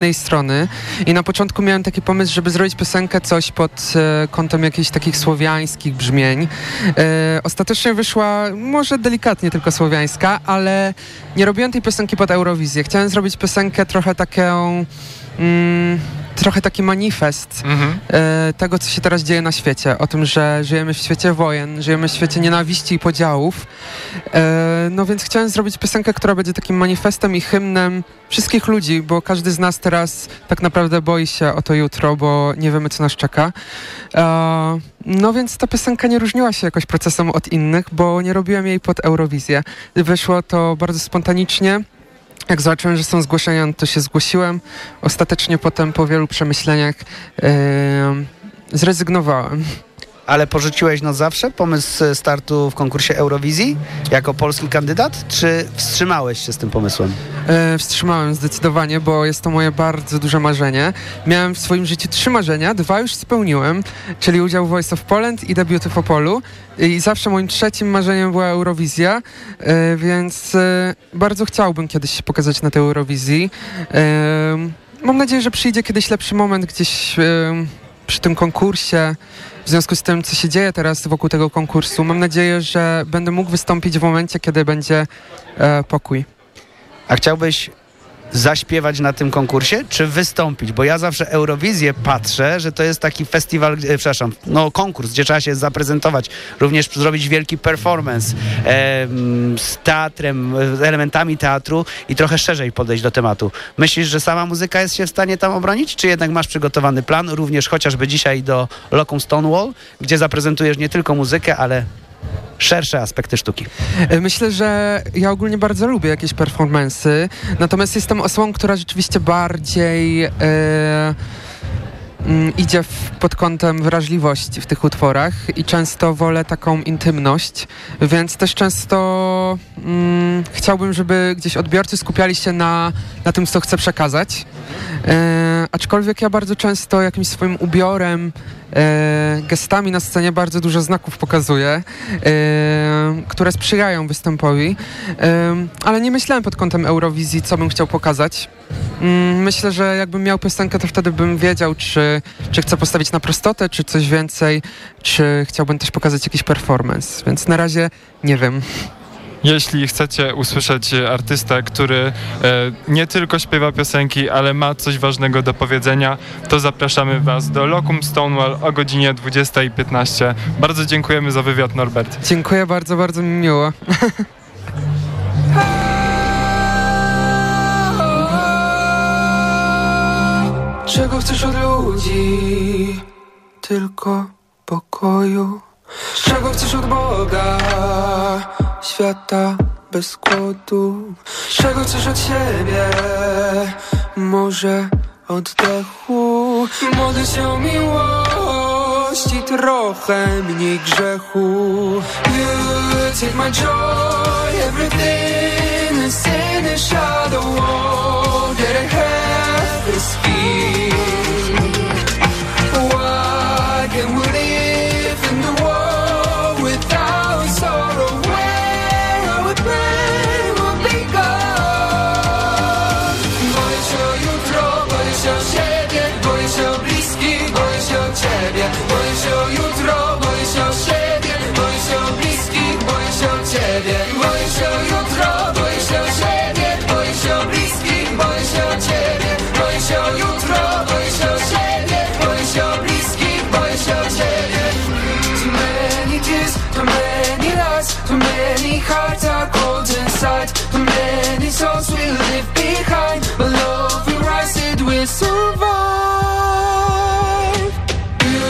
jednej strony i na początku miałem taki pomysł, żeby zrobić piosenkę coś pod e, kątem jakichś takich słowiańskich brzmień. E, ostatecznie wyszła może delikatnie tylko słowiańska, ale nie robiłem tej piosenki pod Eurowizję. Chciałem zrobić piosenkę trochę taką... Mm, trochę taki manifest Mhm. e, tego, co się teraz dzieje na świecie. O tym, że żyjemy w świecie wojen, żyjemy w świecie nienawiści i podziałów. E, no więc chciałem zrobić piosenkę, która będzie takim manifestem i hymnem wszystkich ludzi, bo każdy z nas teraz tak naprawdę boi się o to jutro, bo nie wiemy, co nas czeka. E, no więc ta piosenka nie różniła się jakoś procesem od innych, bo nie robiłem jej pod Eurowizję. Wyszło to bardzo spontanicznie. Jak zobaczyłem, że są zgłoszenia, to się zgłosiłem. Ostatecznie potem po wielu przemyśleniach em, zrezygnowałem. Ale porzuciłeś na zawsze pomysł startu w konkursie Eurowizji jako polski kandydat, czy wstrzymałeś się z tym pomysłem? E, wstrzymałem zdecydowanie, bo jest to moje bardzo duże marzenie. Miałem w swoim życiu trzy marzenia, dwa już spełniłem, czyli udział w Voice of Poland i debiuty w Opolu. I zawsze moim trzecim marzeniem była Eurowizja, e, więc e, bardzo chciałbym kiedyś się pokazać na tej Eurowizji. E, mam nadzieję, że przyjdzie kiedyś lepszy moment gdzieś e, przy tym konkursie. W związku z tym, co się dzieje teraz wokół tego konkursu, mam nadzieję, że będę mógł wystąpić w momencie, kiedy będzie e, pokój. A chciałbyś zaśpiewać na tym konkursie, czy wystąpić? Bo ja zawsze Eurowizję patrzę, że to jest taki festiwal, e, przepraszam, no konkurs, gdzie trzeba się zaprezentować, również zrobić wielki performance e, z teatrem, z elementami teatru i trochę szerzej podejść do tematu. Myślisz, że sama muzyka jest się w stanie tam obronić, czy jednak masz przygotowany plan, również chociażby dzisiaj do Locum Stonewall, gdzie zaprezentujesz nie tylko muzykę, ale szersze aspekty sztuki? E, Myślę, że ja ogólnie bardzo lubię jakieś performance'y, natomiast jestem osobą, która rzeczywiście bardziej mm, idzie w, pod kątem wrażliwości w tych utworach i często wolę taką intymność, więc też często mm, chciałbym, żeby gdzieś odbiorcy skupiali się na, na tym, co chcę przekazać. E, aczkolwiek ja bardzo często jakimś swoim ubiorem, gestami na scenie bardzo dużo znaków pokazuję, e, które sprzyjają występowi, e, ale nie myślałem pod kątem Eurowizji, co bym chciał pokazać. Mm, Myślę, że jakbym miał piosenkę, to wtedy bym wiedział, czy, czy chcę postawić na prostotę, czy coś więcej, czy chciałbym też pokazać jakiś performance, więc na razie nie wiem. Jeśli chcecie usłyszeć e, artystę, który e, nie tylko śpiewa piosenki, ale ma coś ważnego do powiedzenia, to zapraszamy Was do Locum Stonewall o godzinie 20.15. Bardzo dziękujemy za wywiad, Norbert. Dziękuję bardzo, bardzo mi miło. Czego chcesz od ludzi? Tylko pokoju. Czego chcesz od Boga? Świata bez kłodu. Czego chcesz od siebie? Może oddechu. Modlę się o miłość i trochę mniej grzechu. You take my joy, everything is in a shadow. All that I have souls we leave behind, but love will rise, it will survive. You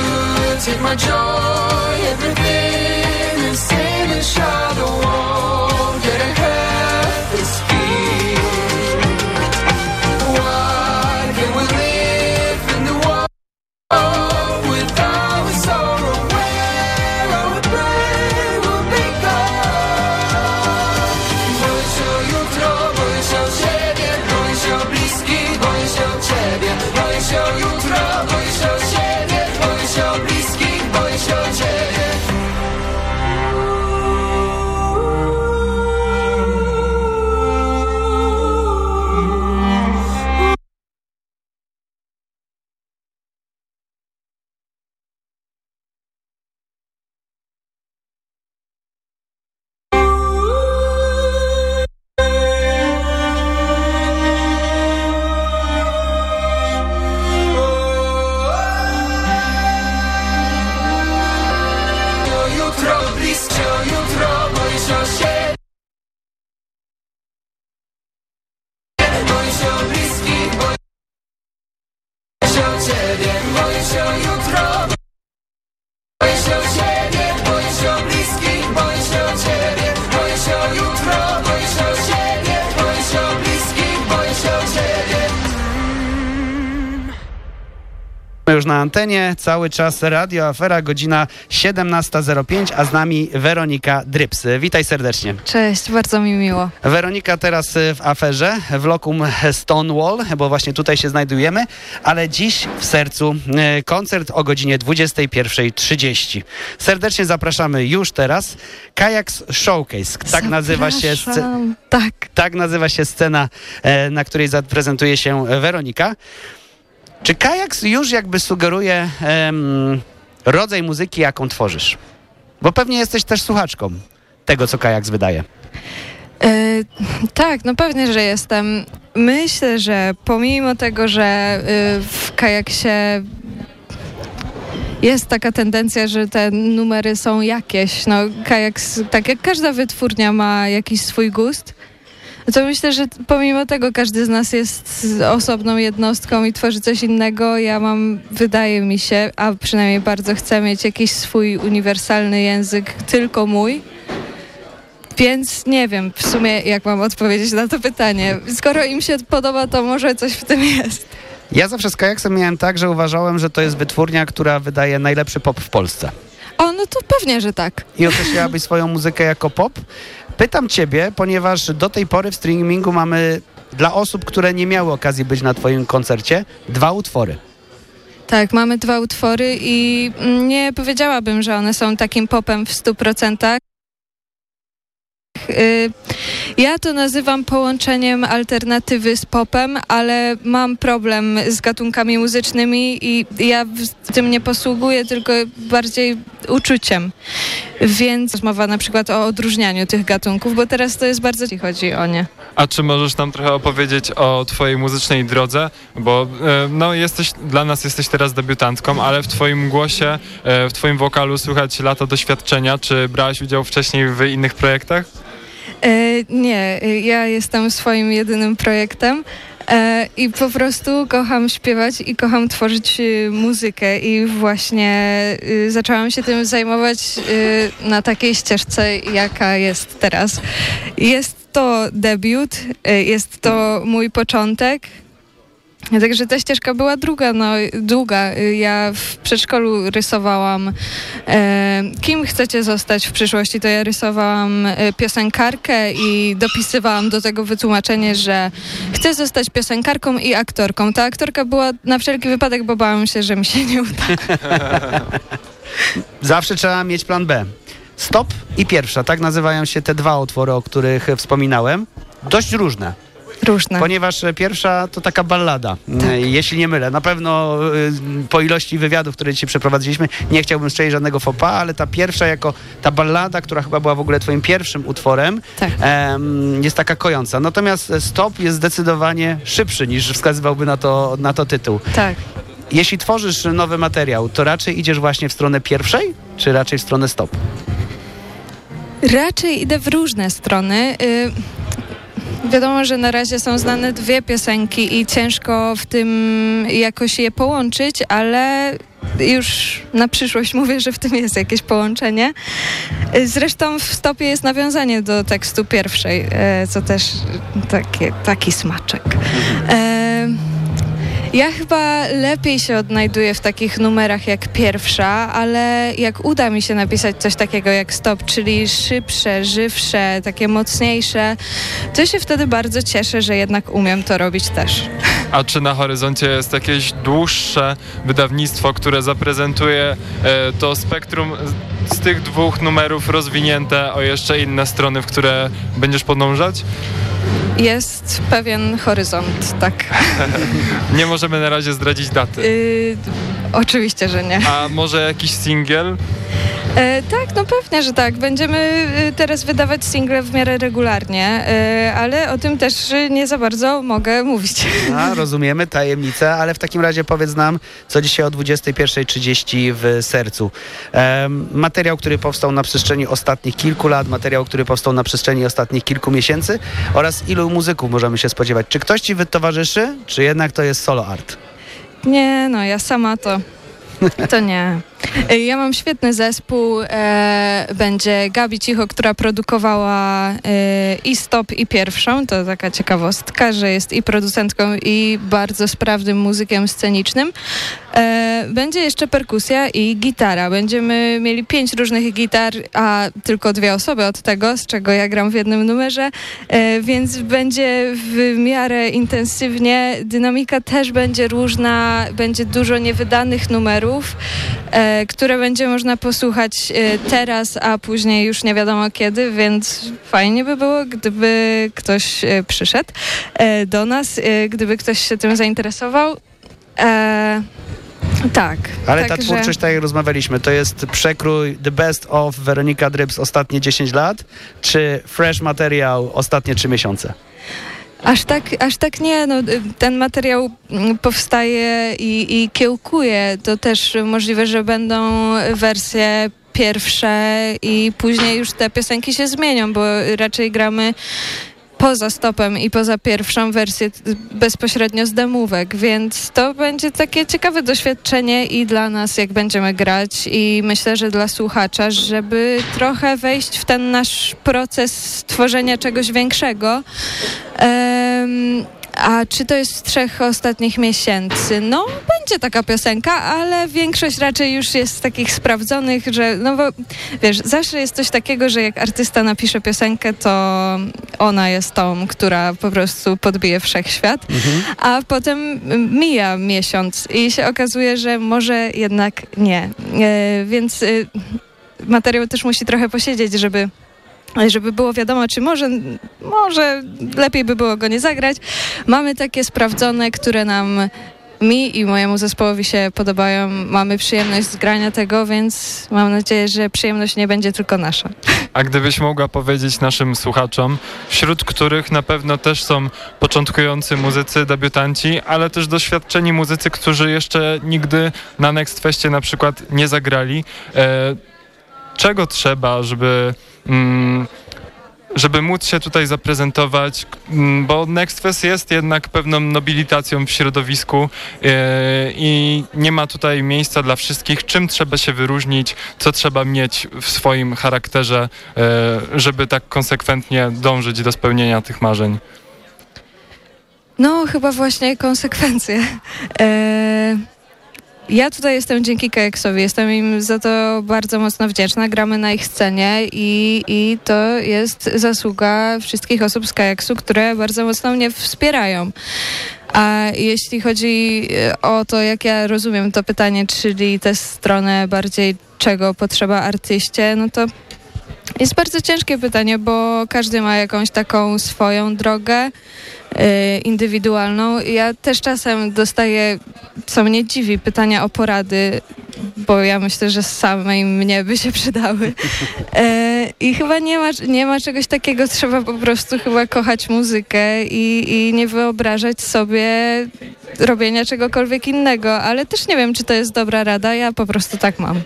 take my joy, everything is in a shadow. Jesteśmy już na antenie, cały czas Radio Afera, godzina 17.05, a z nami Weronika Dryps. Witaj serdecznie. Cześć, bardzo mi miło. Weronika teraz w aferze, w lokum Stonewall, bo właśnie tutaj się znajdujemy, ale dziś w sercu e, koncert o godzinie 21.30. Serdecznie zapraszamy już teraz. Kajaks Showcase, tak nazywa się Zapraszam. Tak. tak nazywa się scena, e, na której zaprezentuje się Weronika. Czy kajaks już jakby sugeruje em, rodzaj muzyki, jaką tworzysz? Bo pewnie jesteś też słuchaczką tego, co kajaks wydaje. E, tak, no pewnie, że jestem. Myślę, że pomimo tego, że y, w kajaksie jest taka tendencja, że te numery są jakieś. No, kajaks, tak jak każda wytwórnia ma jakiś swój gust, to myślę, że pomimo tego każdy z nas jest osobną jednostką i tworzy coś innego. Ja mam, wydaje mi się, a przynajmniej bardzo chcę mieć jakiś swój uniwersalny język, tylko mój. Więc nie wiem w sumie, jak mam odpowiedzieć na to pytanie. Skoro im się podoba, to może coś w tym jest. Ja zawsze z kajaksem miałem tak, że uważałem, że to jest wytwórnia, która wydaje najlepszy pop w Polsce. O, no to pewnie, że tak. I określałabyś swoją muzykę jako pop. Pytam ciebie, ponieważ do tej pory w streamingu mamy dla osób, które nie miały okazji być na twoim koncercie, dwa utwory. Tak, mamy dwa utwory i mm, nie powiedziałabym, że one są takim popem w 100%. Y, Ja to nazywam połączeniem alternatywy z popem, ale mam problem z gatunkami muzycznymi i ja tym nie posługuję, tylko bardziej uczuciem. Więc mowa na przykład o odróżnianiu tych gatunków, bo teraz to jest bardzo, jeśli chodzi o nie. A czy możesz nam trochę opowiedzieć o twojej muzycznej drodze? Bo e, no, jesteś, dla nas jesteś teraz debiutantką, ale w twoim głosie, e, w twoim wokalu słychać lata doświadczenia. Czy brałaś udział wcześniej w innych projektach? E, nie, ja jestem swoim jedynym projektem. E, I po prostu kocham śpiewać i kocham tworzyć e, muzykę i właśnie e, zaczęłam się tym zajmować e, na takiej ścieżce, jaka jest teraz. Jest to debiut, jest to mój początek. Także ta ścieżka była druga, no, długa. Ja w przedszkolu rysowałam e, Kim chcecie zostać w przyszłości? To ja rysowałam e, piosenkarkę i dopisywałam do tego wytłumaczenie, że chcę zostać piosenkarką i aktorką. Ta aktorka była na wszelki wypadek, bo bałam się, że mi się nie uda. Zawsze trzeba mieć plan B. Stop i pierwsza, tak nazywają się te dwa utwory, o których wspominałem. Dość różne. Różne. Ponieważ e, pierwsza to taka ballada, Tak. e, jeśli nie mylę. Na pewno y, po ilości wywiadów, które dzisiaj przeprowadziliśmy, nie chciałbym strzelić żadnego pas, ale ta pierwsza jako ta ballada, która chyba była w ogóle twoim pierwszym utworem, Tak. jest taka kojąca. Natomiast Stop jest zdecydowanie szybszy niż wskazywałby na to, na to tytuł. Tak. Jeśli tworzysz nowy materiał, to raczej idziesz właśnie w stronę pierwszej, czy raczej w stronę Stop? Raczej idę w różne strony. Wiadomo, że na razie są znane dwie piosenki i ciężko w tym jakoś je połączyć, ale już na przyszłość mówię, że w tym jest jakieś połączenie. Zresztą w stopie jest nawiązanie do tekstu pierwszej, e, co też takie, taki smaczek. Ja chyba lepiej się odnajduję w takich numerach jak pierwsza, ale jak uda mi się napisać coś takiego jak stop, czyli szybsze, żywsze, takie mocniejsze, to się wtedy bardzo cieszę, że jednak umiem to robić też. A czy na horyzoncie jest jakieś dłuższe wydawnictwo, które zaprezentuje e, to spektrum z tych dwóch numerów rozwinięte o jeszcze inne strony, w które będziesz podążać? Jest pewien horyzont, tak. Nie możemy na razie zdradzić daty. Yy, oczywiście, że nie. A może jakiś singiel? E, tak, no pewnie, że tak. Będziemy y, teraz wydawać single w miarę regularnie, e, ale o tym też nie za bardzo mogę mówić. A, rozumiemy, tajemnicę, ale w takim razie powiedz nam, co dzisiaj o 21.30 w sercu. Em, materiał, który powstał na przestrzeni ostatnich kilku lat, materiał, który powstał na przestrzeni ostatnich kilku miesięcy oraz ilu muzyków możemy się spodziewać. Czy ktoś ci towarzyszy, czy jednak to jest solo art? Nie, no ja sama to. To nie. E, Ja mam świetny zespół. E, będzie Gabi Cicho, która produkowała e, i Stop, i pierwszą. To taka ciekawostka, że jest i producentką, i bardzo sprawnym muzykiem scenicznym. Będzie jeszcze perkusja i gitara. Będziemy mieli pięć różnych gitar, a tylko dwie osoby od tego, z czego ja gram w jednym numerze, więc będzie w miarę intensywnie. Dynamika też będzie różna, będzie dużo niewydanych numerów, które będzie można posłuchać e, teraz, a później już nie wiadomo kiedy, więc fajnie by było, gdyby ktoś e, przyszedł e, do nas, e, gdyby ktoś się tym zainteresował. E, tak. Ale ta także- twórczość, tak jak rozmawialiśmy, to jest przekrój The Best of Weronika Drybs ostatnie 10 lat, czy fresh materiał ostatnie 3 miesiące? Aż tak, aż tak nie, no, y, ten materiał mm, powstaje i, i kiełkuje. To też możliwe, że będą wersje pierwsze i później już te piosenki się zmienią, bo raczej gramy poza stopem i poza pierwszą wersję bezpośrednio z demówek, więc to będzie takie ciekawe doświadczenie i dla nas, jak będziemy grać i myślę, że dla słuchacza, żeby trochę wejść w ten nasz proces tworzenia czegoś większego. Em, a czy to jest z trzech ostatnich miesięcy? No, będzie taka piosenka, ale większość raczej już jest z takich sprawdzonych, że no bo wiesz, zawsze jest coś takiego, że jak artysta napisze piosenkę, to ona jest tą, która po prostu podbije wszechświat, a potem mija miesiąc i się okazuje, że może jednak nie. E, więc y, materiał też musi trochę posiedzieć, żeby żeby było wiadomo, czy może, może lepiej by było go nie zagrać. Mamy takie sprawdzone, które nam mi i mojemu zespołowi się podobają. Mamy przyjemność z grania tego, więc mam nadzieję, że przyjemność nie będzie tylko nasza. A gdybyś mogła powiedzieć naszym słuchaczom, wśród których na pewno też są początkujący muzycy, debiutanci, ale też doświadczeni muzycy, którzy jeszcze nigdy na Next Festie na przykład nie zagrali, e, czego trzeba, żeby... Mm, żeby móc się tutaj zaprezentować, mm, bo Next Fest jest jednak pewną nobilitacją w środowisku e, i nie ma tutaj miejsca dla wszystkich. Czym trzeba się wyróżnić, co trzeba mieć w swoim charakterze, e, żeby tak konsekwentnie dążyć do spełnienia tych marzeń? No, chyba właśnie konsekwencje. E, ja tutaj jestem dzięki Kajaksowi, jestem im za to bardzo mocno wdzięczna. Gramy na ich scenie i, i to jest zasługa wszystkich osób z Kajaksu, które bardzo mocno mnie wspierają. A jeśli chodzi e, o to, jak ja rozumiem to pytanie, czyli tę stronę bardziej czego potrzeba artyście, no to jest bardzo ciężkie pytanie, bo każdy ma jakąś taką swoją drogę indywidualną. Ja też czasem dostaję, co mnie dziwi, pytania o porady, bo ja myślę, że samej mnie by się przydały. E, I chyba nie ma, nie ma czegoś takiego, trzeba po prostu chyba kochać muzykę i, i nie wyobrażać sobie robienia czegokolwiek innego, ale też nie wiem, czy to jest dobra rada, ja po prostu tak mam.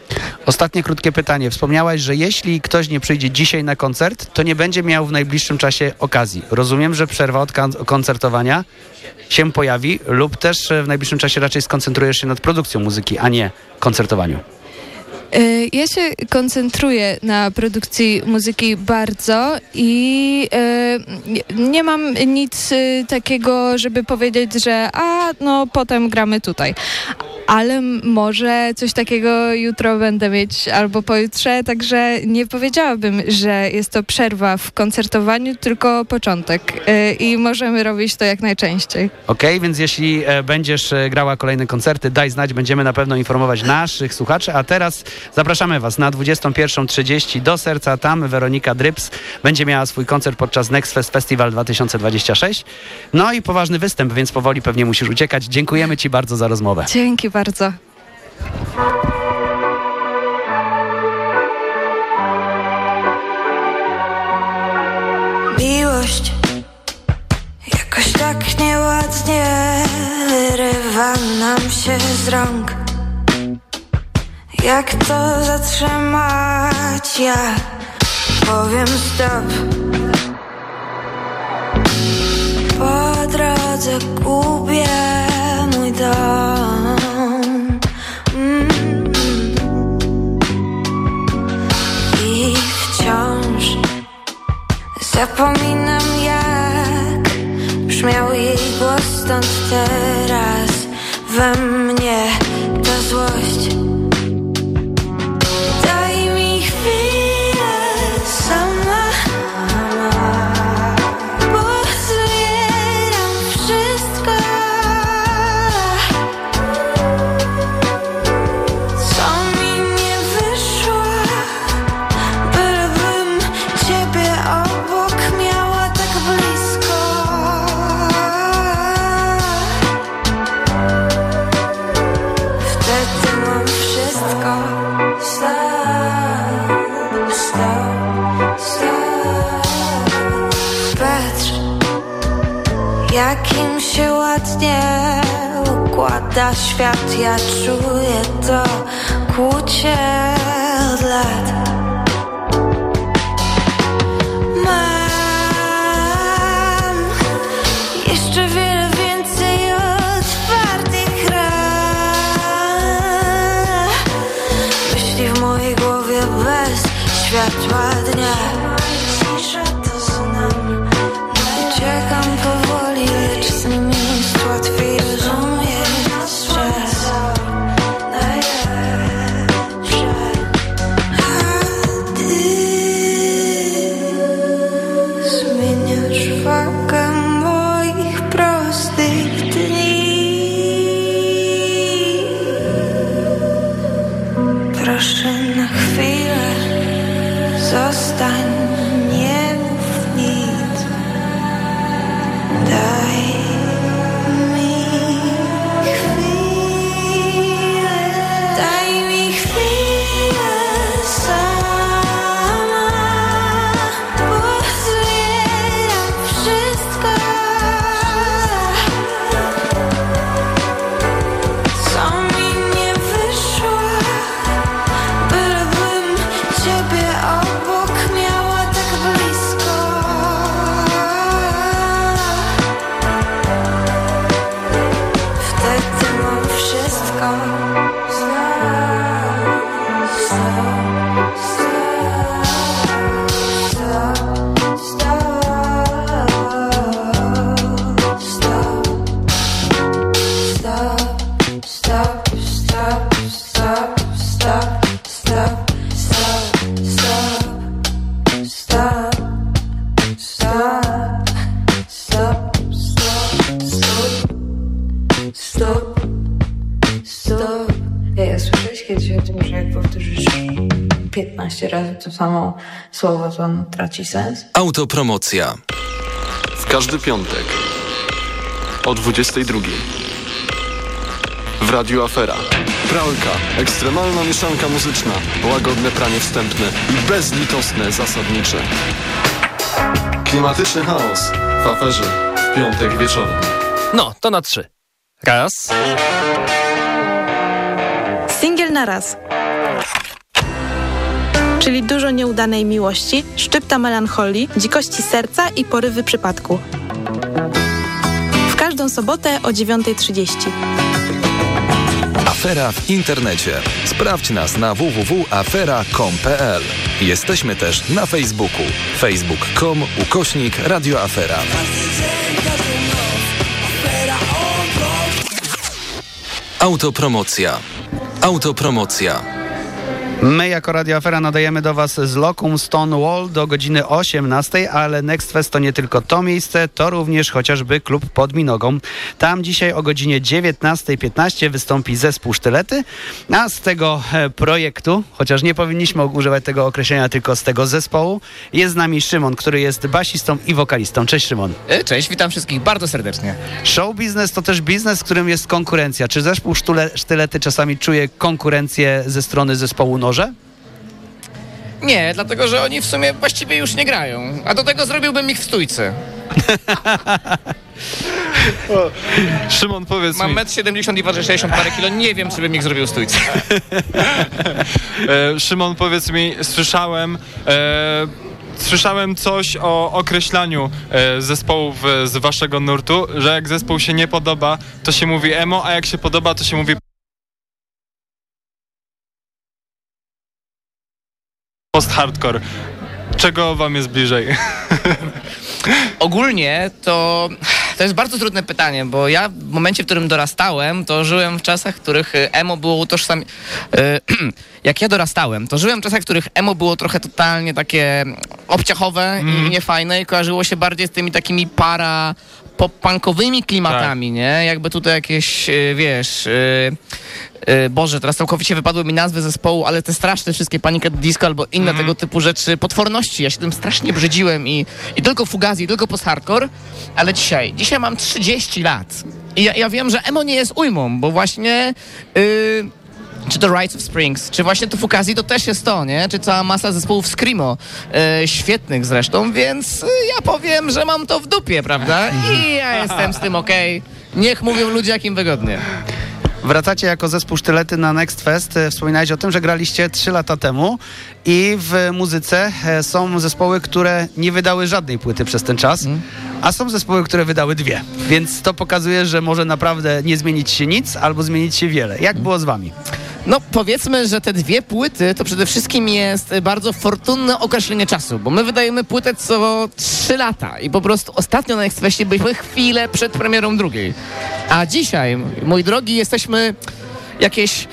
Ostatnie krótkie pytanie. Wspomniałaś, że jeśli ktoś nie przyjdzie dzisiaj na koncert, to nie będzie miał w najbliższym czasie okazji. Rozumiem, że przerwa od kan- koncertowania się pojawi lub też w najbliższym czasie raczej skoncentrujesz się nad produkcją muzyki, a nie koncertowaniu. E, Ja się koncentruję na produkcji muzyki bardzo i e, nie- mam nic e, takiego, żeby powiedzieć, że a no potem gramy tutaj. Ale może coś takiego jutro będę mieć albo pojutrze, także nie powiedziałabym, że jest to przerwa w koncertowaniu, tylko początek i możemy robić to jak najczęściej. Okej, więc jeśli e, będziesz e, grała kolejne koncerty, daj znać, będziemy na pewno informować naszych słuchaczy, a teraz zapraszamy Was na 21.30 do serca, tam Weronika Dryps będzie miała swój koncert podczas Next Fest Festival 2026. No i poważny występ, więc powoli pewnie musisz uciekać. Dziękujemy Ci bardzo za rozmowę. Dzięki bardzo. Miłość jakoś tak nieładnie wyrywa nam się z rąk. Jak to zatrzymać? Ja powiem stop. Po drodze gubię mój dom. Mm. I wciąż Zapominam jak brzmiał jej głos stąd teraz we mnie pada świat, ja czuję to kłucie od lat. Mam jeszcze słowo, to ono traci sens? Autopromocja. W każdy piątek o 22 w Radiu Afera. Pralka, ekstremalna mieszanka muzyczna, łagodne pranie wstępne i bezlitosne zasadnicze. Klimatyczny chaos w aferze w piątek wieczorem. No, to na trzy. Raz, Singiel na raz. Czyli dużo nieudanej miłości, szczypta melancholii, dzikości serca i porywy przypadku. W każdą sobotę o 9.30. Afera w internecie. Sprawdź nas na www.afera.com.pl. Jesteśmy też na Facebooku. facebook.com ukośnik radioafera. autopromocja. Autopromocja. My jako Radio Afera nadajemy do Was z Locum Stonewall do godziny 18, ale Next Fest to nie tylko to miejsce, to również chociażby klub pod Minogą. Tam dzisiaj o godzinie 19.15 wystąpi zespół Sztylety, a z tego e, projektu, chociaż nie powinniśmy używać tego określenia, tylko z tego zespołu, jest z nami Szymon, który jest basistą i wokalistą. Cześć Szymon. E, Cześć, witam wszystkich bardzo serdecznie. Show biznes to też biznes, w którym jest konkurencja. Czy zespół Sztylety czasami czuje konkurencję ze strony zespołu Noże? Nie, dlatego że oni w sumie właściwie już nie grają, a do tego zrobiłbym ich w stójce. Szymon, powiedz Mam mi, 1,70 m i waży 60 parę kilo, nie wiem, czy bym ich zrobił w stójce. e, Szymon, powiedz mi, słyszałem... E, Słyszałem coś o określaniu e, zespołów e, z waszego nurtu, że jak zespół się nie podoba, to się mówi emo, a jak się podoba, to się mówi post-hardcore. Czego wam jest bliżej? Ogólnie to, to jest bardzo trudne pytanie, bo ja w momencie, w którym dorastałem, to żyłem w czasach, w których e, emo było utożsamiane... Jak ja dorastałem, to żyłem w czasach, w których emo było trochę totalnie takie obciachowe i niefajne i kojarzyło się bardziej z tymi takimi para pop-punkowymi klimatami, nie? Jakby tutaj jakieś, e, wiesz... e, Boże, teraz całkowicie wypadły mi nazwy zespołu, ale te straszne wszystkie Panic at Disco albo inne tego typu rzeczy, potworności, ja się tym strasznie brzydziłem i, i tylko Fugazi, tylko post-hardcore, ale dzisiaj, dzisiaj mam 30 lat. I ja, ja wiem, że emo nie jest ujmą, bo właśnie... y, czy to Rites of Springs, czy właśnie to Fugazi, to też jest to, nie? Czy cała masa zespołów Screamo, e, świetnych zresztą, więc e, ja powiem, że mam to w dupie, prawda? I ja jestem z tym okej. Niech mówią ludzie, jak im wygodnie. Wracacie jako zespół Sztylety na Next Fest. E, Wspominałeś o tym, że graliście 3 lata temu i w muzyce są zespoły, które nie wydały żadnej płyty przez ten czas, a są zespoły, które wydały dwie. Więc to pokazuje, że może naprawdę nie zmienić się nic albo zmienić się wiele. Jak było z wami? No powiedzmy, że te dwie płyty to przede wszystkim jest bardzo fortunne określenie czasu, bo my wydajemy płytę co trzy lata i po prostu ostatnio na Expressie byliśmy chwilę przed premierą drugiej. A dzisiaj, mój drogi, jesteśmy jakieś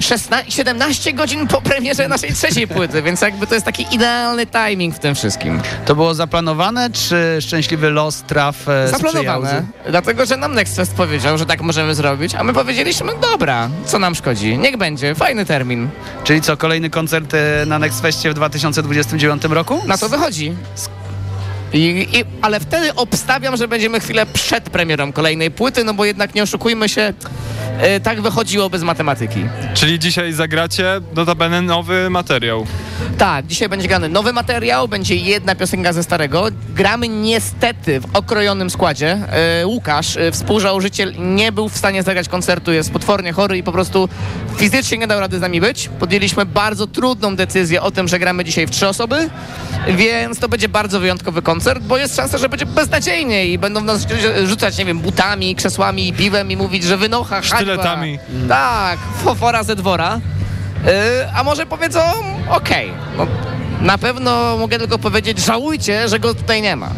16, 17 godzin po premierze naszej trzeciej płyty, więc jakby to jest taki idealny timing w tym wszystkim. To było zaplanowane, czy szczęśliwy los traf e, sprzyjał? Zaplanowane, dlatego że nam Next Fest powiedział, że tak możemy zrobić, a my powiedzieliśmy, dobra, co nam szkodzi, niech będzie, fajny termin. Czyli co, kolejny koncert e, na Next Festie w 2029 roku? Na to wychodzi. I, i, ale wtedy obstawiam, że będziemy chwilę przed premierą kolejnej płyty, no bo jednak nie oszukujmy się, tak wychodziło bez matematyki. Czyli dzisiaj zagracie notabene nowy materiał. Tak, dzisiaj będzie grany nowy materiał, będzie jedna piosenka ze starego. Gramy niestety w okrojonym składzie. E, Łukasz, e, współzałożyciel, nie był w stanie zagrać koncertu, jest potwornie chory i po prostu fizycznie nie dał rady z nami być. Podjęliśmy bardzo trudną decyzję o tym, że gramy dzisiaj w trzy osoby, więc to będzie bardzo wyjątkowy koncert, bo jest szansa, że będzie beznadziejnie i będą nas rzucać, nie wiem, butami, krzesłami i piwem i mówić, że wynocha, hańba. Sztyletami. Tak, fofora ze dwora. Yy, a może powiedzą, okej, no, na pewno mogę tylko powiedzieć, żałujcie, że go tutaj nie ma.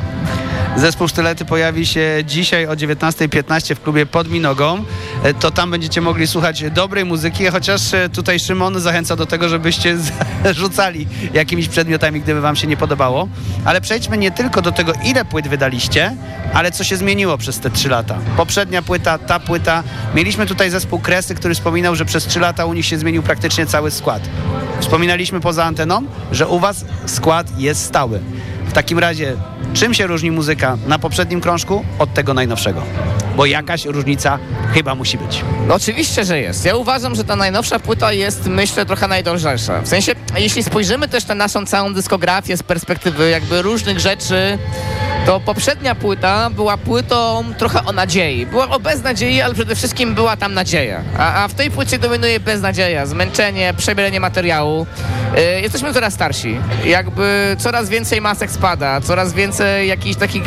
Zespół Sztylety pojawi się dzisiaj o 19.15 w klubie Pod Minogą. E, To tam będziecie mogli słuchać dobrej muzyki, chociaż e, tutaj Szymon zachęca do tego, żebyście rzucali jakimiś przedmiotami, gdyby wam się nie podobało. Ale przejdźmy nie tylko do tego, ile płyt wydaliście, ale co się zmieniło przez te trzy lata. Poprzednia płyta, ta płyta. Mieliśmy tutaj zespół Kresy, który wspominał, że przez trzy lata u nich się zmienił praktycznie cały skład. Wspominaliśmy poza anteną, że u was skład jest stały. W takim razie, czym się różni muzyka na poprzednim krążku od tego najnowszego? Bo jakaś różnica chyba musi być. No oczywiście, że jest. Ja uważam, że ta najnowsza płyta jest, myślę, trochę najdroższa. W sensie, jeśli spojrzymy też na naszą całą dyskografię z perspektywy jakby różnych rzeczy, to poprzednia płyta była płytą trochę o nadziei. Była o beznadziei, ale przede wszystkim była tam nadzieja. A, a w tej płycie dominuje beznadzieja, zmęczenie, przebieranie materiału. Yy, jesteśmy coraz starsi. Jakby coraz więcej masek spada, coraz więcej jakichś takich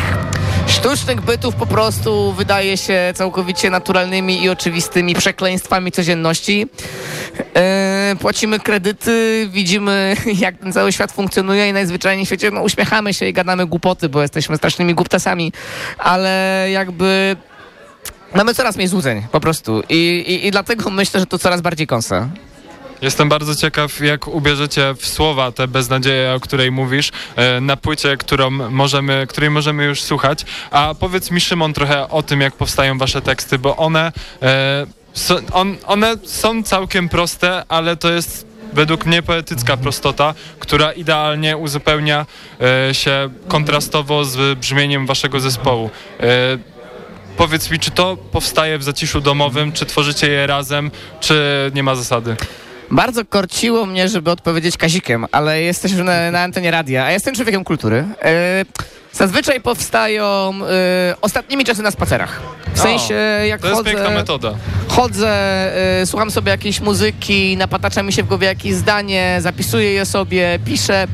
sztucznych bytów po prostu wydaje się całkowicie naturalnymi i oczywistymi przekleństwami codzienności. E, płacimy kredyty, widzimy jak ten cały świat funkcjonuje i najzwyczajniej w świecie no, uśmiechamy się i gadamy głupoty, bo jesteśmy strasznymi głuptasami, ale jakby mamy coraz mniej złudzeń po prostu I, i, i dlatego myślę, że to coraz bardziej kąsa. Jestem bardzo ciekaw, jak ubierzecie w słowa tę beznadzieję, o której mówisz, e, na płycie, którą możemy, której możemy już słuchać. A powiedz mi, Szymon, trochę o tym, jak powstają wasze teksty, bo one, e, on, one są całkiem proste, ale to jest według mnie poetycka prostota, która idealnie uzupełnia e, się kontrastowo z brzmieniem waszego zespołu. Powiedz mi, czy to powstaje w zaciszu domowym, czy tworzycie je razem, czy nie ma zasady? Bardzo korciło mnie, żeby odpowiedzieć Kazikiem, ale jesteśmy na, na antenie radia, a jestem człowiekiem kultury. E, zazwyczaj powstają e, ostatnimi czasy na spacerach. W sensie, jak To jest chodzę, piękna metoda. chodzę, e, słucham sobie jakiejś muzyki, napatacza mi się w głowie jakieś zdanie, zapisuję je sobie, piszę.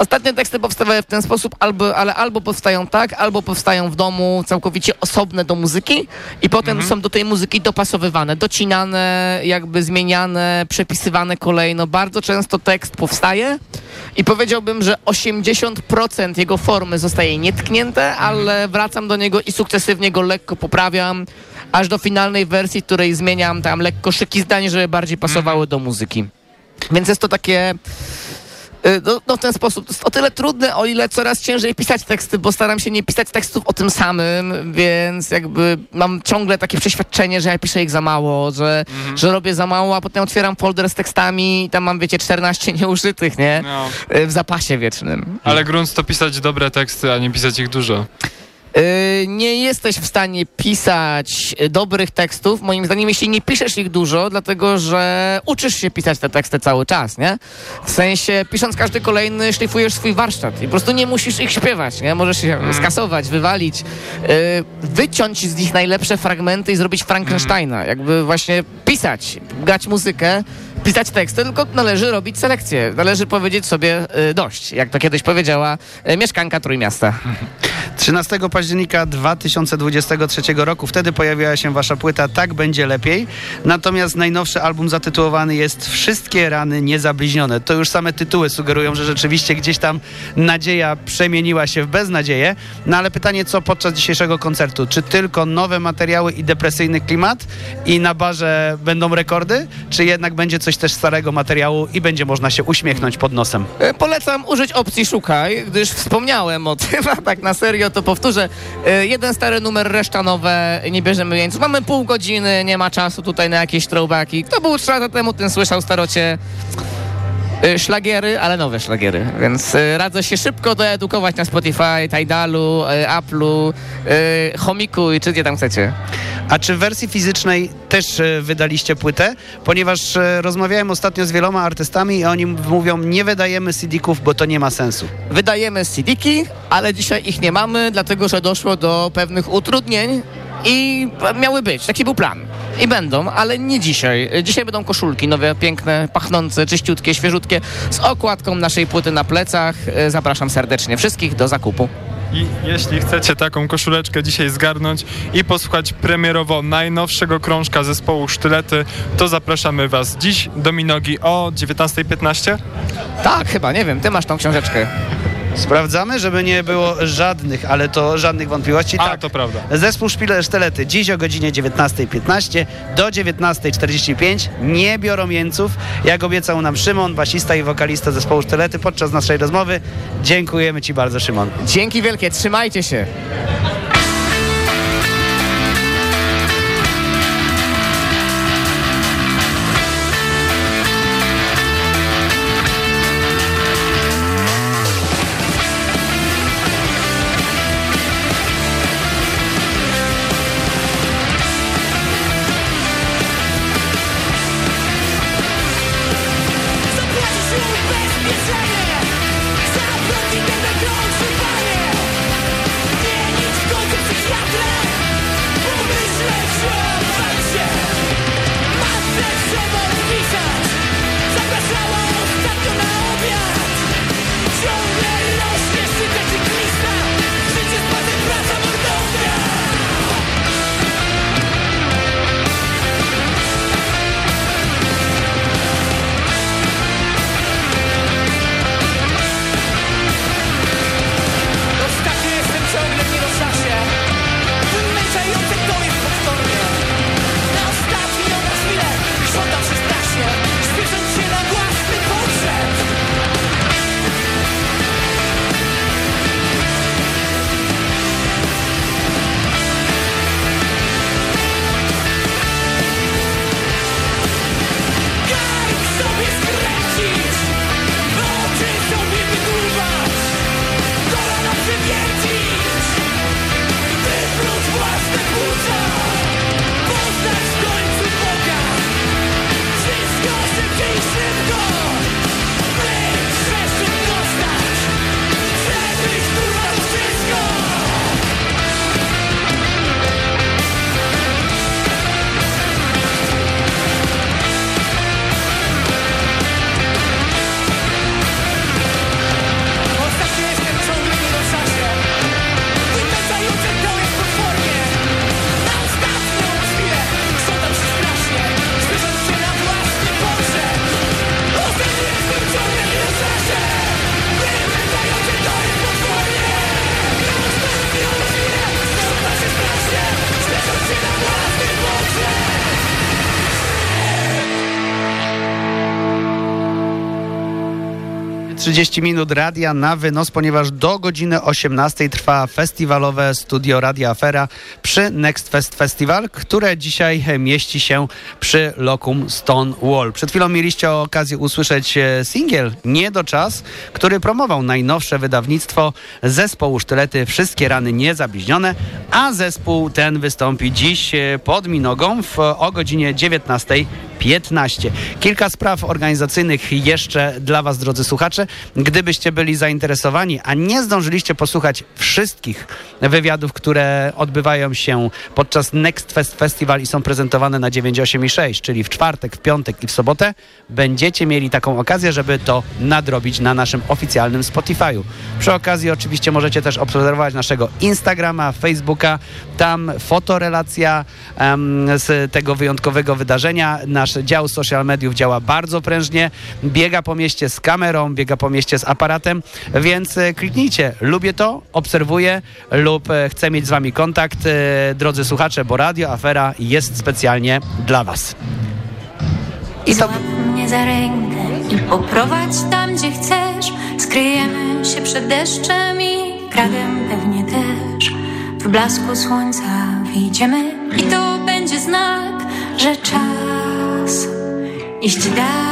Ostatnie teksty powstawały w ten sposób, albo, ale albo powstają tak, albo powstają w domu całkowicie osobne do muzyki i potem są do tej muzyki dopasowywane, docinane, jakby zmieniane, przepisywane kolejno. Bardzo często tekst powstaje i powiedziałbym, że 80% jego formy zostaje nietknięte, ale wracam do niego i sukcesywnie go lekko poprawiam, aż do finalnej wersji, której zmieniam tam lekko szyki zdań, żeby bardziej pasowały do muzyki. Więc jest to takie No, no w ten sposób. To jest o tyle trudne, o ile coraz ciężej pisać teksty, bo staram się nie pisać tekstów o tym samym, więc jakby mam ciągle takie przeświadczenie, że ja piszę ich za mało, że, że robię za mało, a potem otwieram folder z tekstami i tam mam, wiecie, 14 nieużytych, nie? No. Y, W zapasie wiecznym. Ale grunt to pisać dobre teksty, a nie pisać ich dużo. Yy, nie jesteś w stanie pisać y, dobrych tekstów, moim zdaniem, jeśli nie piszesz ich dużo, dlatego że uczysz się pisać te teksty cały czas, nie? W sensie, pisząc każdy kolejny, szlifujesz swój warsztat i po prostu nie musisz ich śpiewać, nie? Możesz się skasować, wywalić, yy, wyciąć z nich najlepsze fragmenty i zrobić Frankensteina. Jakby właśnie pisać, grać muzykę, pisać teksty, tylko należy robić selekcję. Należy powiedzieć sobie dość, jak to kiedyś powiedziała mieszkanka Trójmiasta. 13 października 2023 roku. Wtedy pojawiła się wasza płyta Tak będzie lepiej. Natomiast najnowszy album zatytułowany jest Wszystkie rany niezabliźnione. To już same tytuły sugerują, że rzeczywiście gdzieś tam nadzieja przemieniła się w beznadzieję. No ale pytanie, co podczas dzisiejszego koncertu? Czy tylko nowe materiały i depresyjny klimat i na barze będą rekordy? Czy jednak będzie coś też starego materiału i będzie można się uśmiechnąć pod nosem? E, Polecam użyć opcji szukaj, gdyż wspomniałem o tym, a tak na serio to powtórzę. E, Jeden stary numer, reszta nowe, nie bierzemy jeńców. Mamy pół godziny, nie ma czasu tutaj na jakieś throwbacki. Kto był trzy lata temu, ten słyszał starocie szlagiery, ale nowe szlagiery, więc e, radzę się szybko doedukować na Spotify, Tidalu, e, Apple'u, Chomiku i czy gdzie tam chcecie. A czy w wersji fizycznej też wydaliście płytę? Ponieważ rozmawiałem ostatnio z wieloma artystami i oni mówią, nie wydajemy CD-ków, bo to nie ma sensu. Wydajemy CD-ki, ale dzisiaj ich nie mamy, dlatego że doszło do pewnych utrudnień i miały być. Taki był plan. I będą, ale nie dzisiaj. Dzisiaj będą koszulki nowe, piękne, pachnące, czyściutkie, świeżutkie, z okładką naszej płyty na plecach. E, Zapraszam serdecznie wszystkich do zakupu. I jeśli chcecie taką koszuleczkę dzisiaj zgarnąć i posłuchać premierowo najnowszego krążka zespołu Sztylety, to zapraszamy Was dziś do Minogi o 19.15. Tak, chyba, nie wiem, ty masz tą książeczkę. Sprawdzamy, żeby nie było żadnych, ale to żadnych wątpliwości. A, tak, to prawda. Zespół Szpile Sztelety dziś o godzinie 19.15 do 19.45 nie biorą jeńców. Jak obiecał nam Szymon, basista i wokalista zespołu Sztelety podczas naszej rozmowy. Dziękujemy Ci bardzo, Szymon. Dzięki wielkie, trzymajcie się. 30 minut radia na wynos, ponieważ do godziny 18 trwa festiwalowe studio Radia Afera przy Next Fest Festival, które dzisiaj mieści się przy Lokum Stonewall. Przed chwilą mieliście okazję usłyszeć e, singiel Nie do czas, który promował najnowsze wydawnictwo zespołu Sztylety Wszystkie rany niezabliźnione, a zespół ten wystąpi dziś e, pod Minogą w, o godzinie 19.15. Kilka spraw organizacyjnych jeszcze dla Was, drodzy słuchacze. Gdybyście byli zainteresowani, a nie zdążyliście posłuchać wszystkich wywiadów, które odbywają się podczas Next Fest Festival i są prezentowane na 98,6, czyli w czwartek, w piątek i w sobotę, będziecie mieli taką okazję, żeby to nadrobić na naszym oficjalnym Spotify'u. Przy okazji oczywiście możecie też obserwować naszego Instagrama, Facebooka, tam fotorelacja um, z tego wyjątkowego wydarzenia. Nasz dział social mediów działa bardzo prężnie, biega po mieście z kamerą, biega po mieście z aparatem, więc e, kliknijcie, lubię to, obserwuję lub e, chcę mieć z wami kontakt, e, drodzy słuchacze, bo Radio Afera jest specjalnie dla was. I Złap mnie za rękę i poprowadź tam, gdzie chcesz. Skryjemy się przed deszczem i pewnie też. W blasku słońca wyjdziemy i to będzie znak, że czas iść dalej.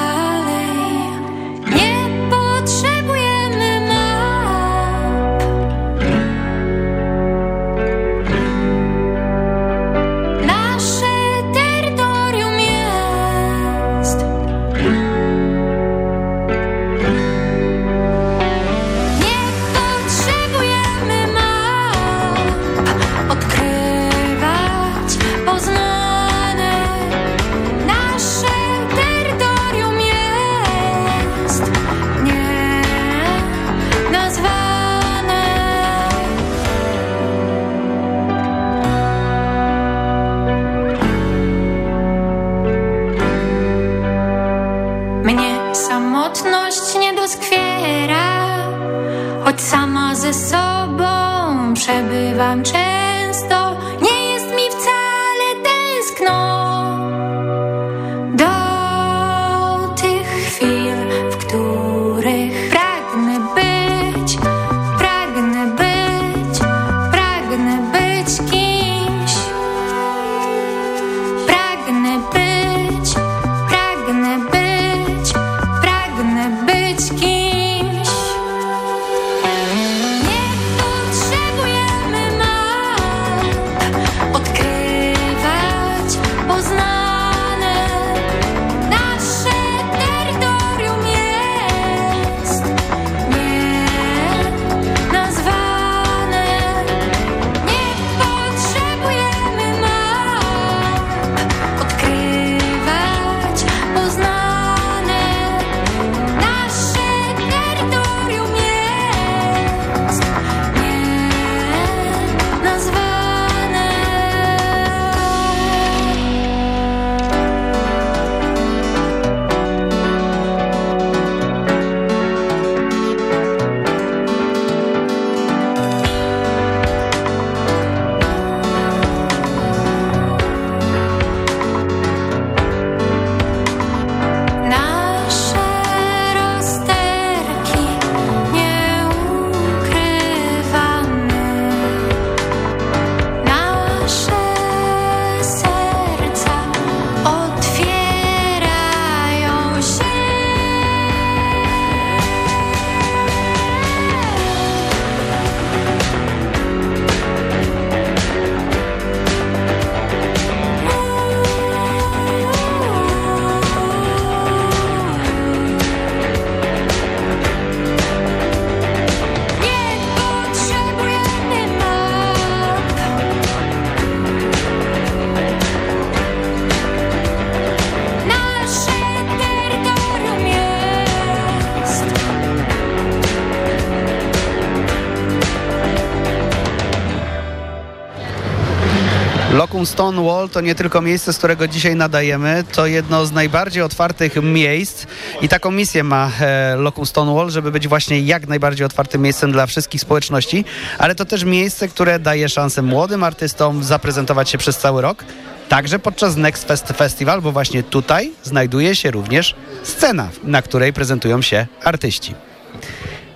Lokum Stonewall to nie tylko miejsce, z którego dzisiaj nadajemy, to jedno z najbardziej otwartych miejsc i taką misję ma e, Lokum Stonewall, żeby być właśnie jak najbardziej otwartym miejscem dla wszystkich społeczności, ale to też miejsce, które daje szansę młodym artystom zaprezentować się przez cały rok, także podczas Next Fest Festival, bo właśnie tutaj znajduje się również scena, na której prezentują się artyści.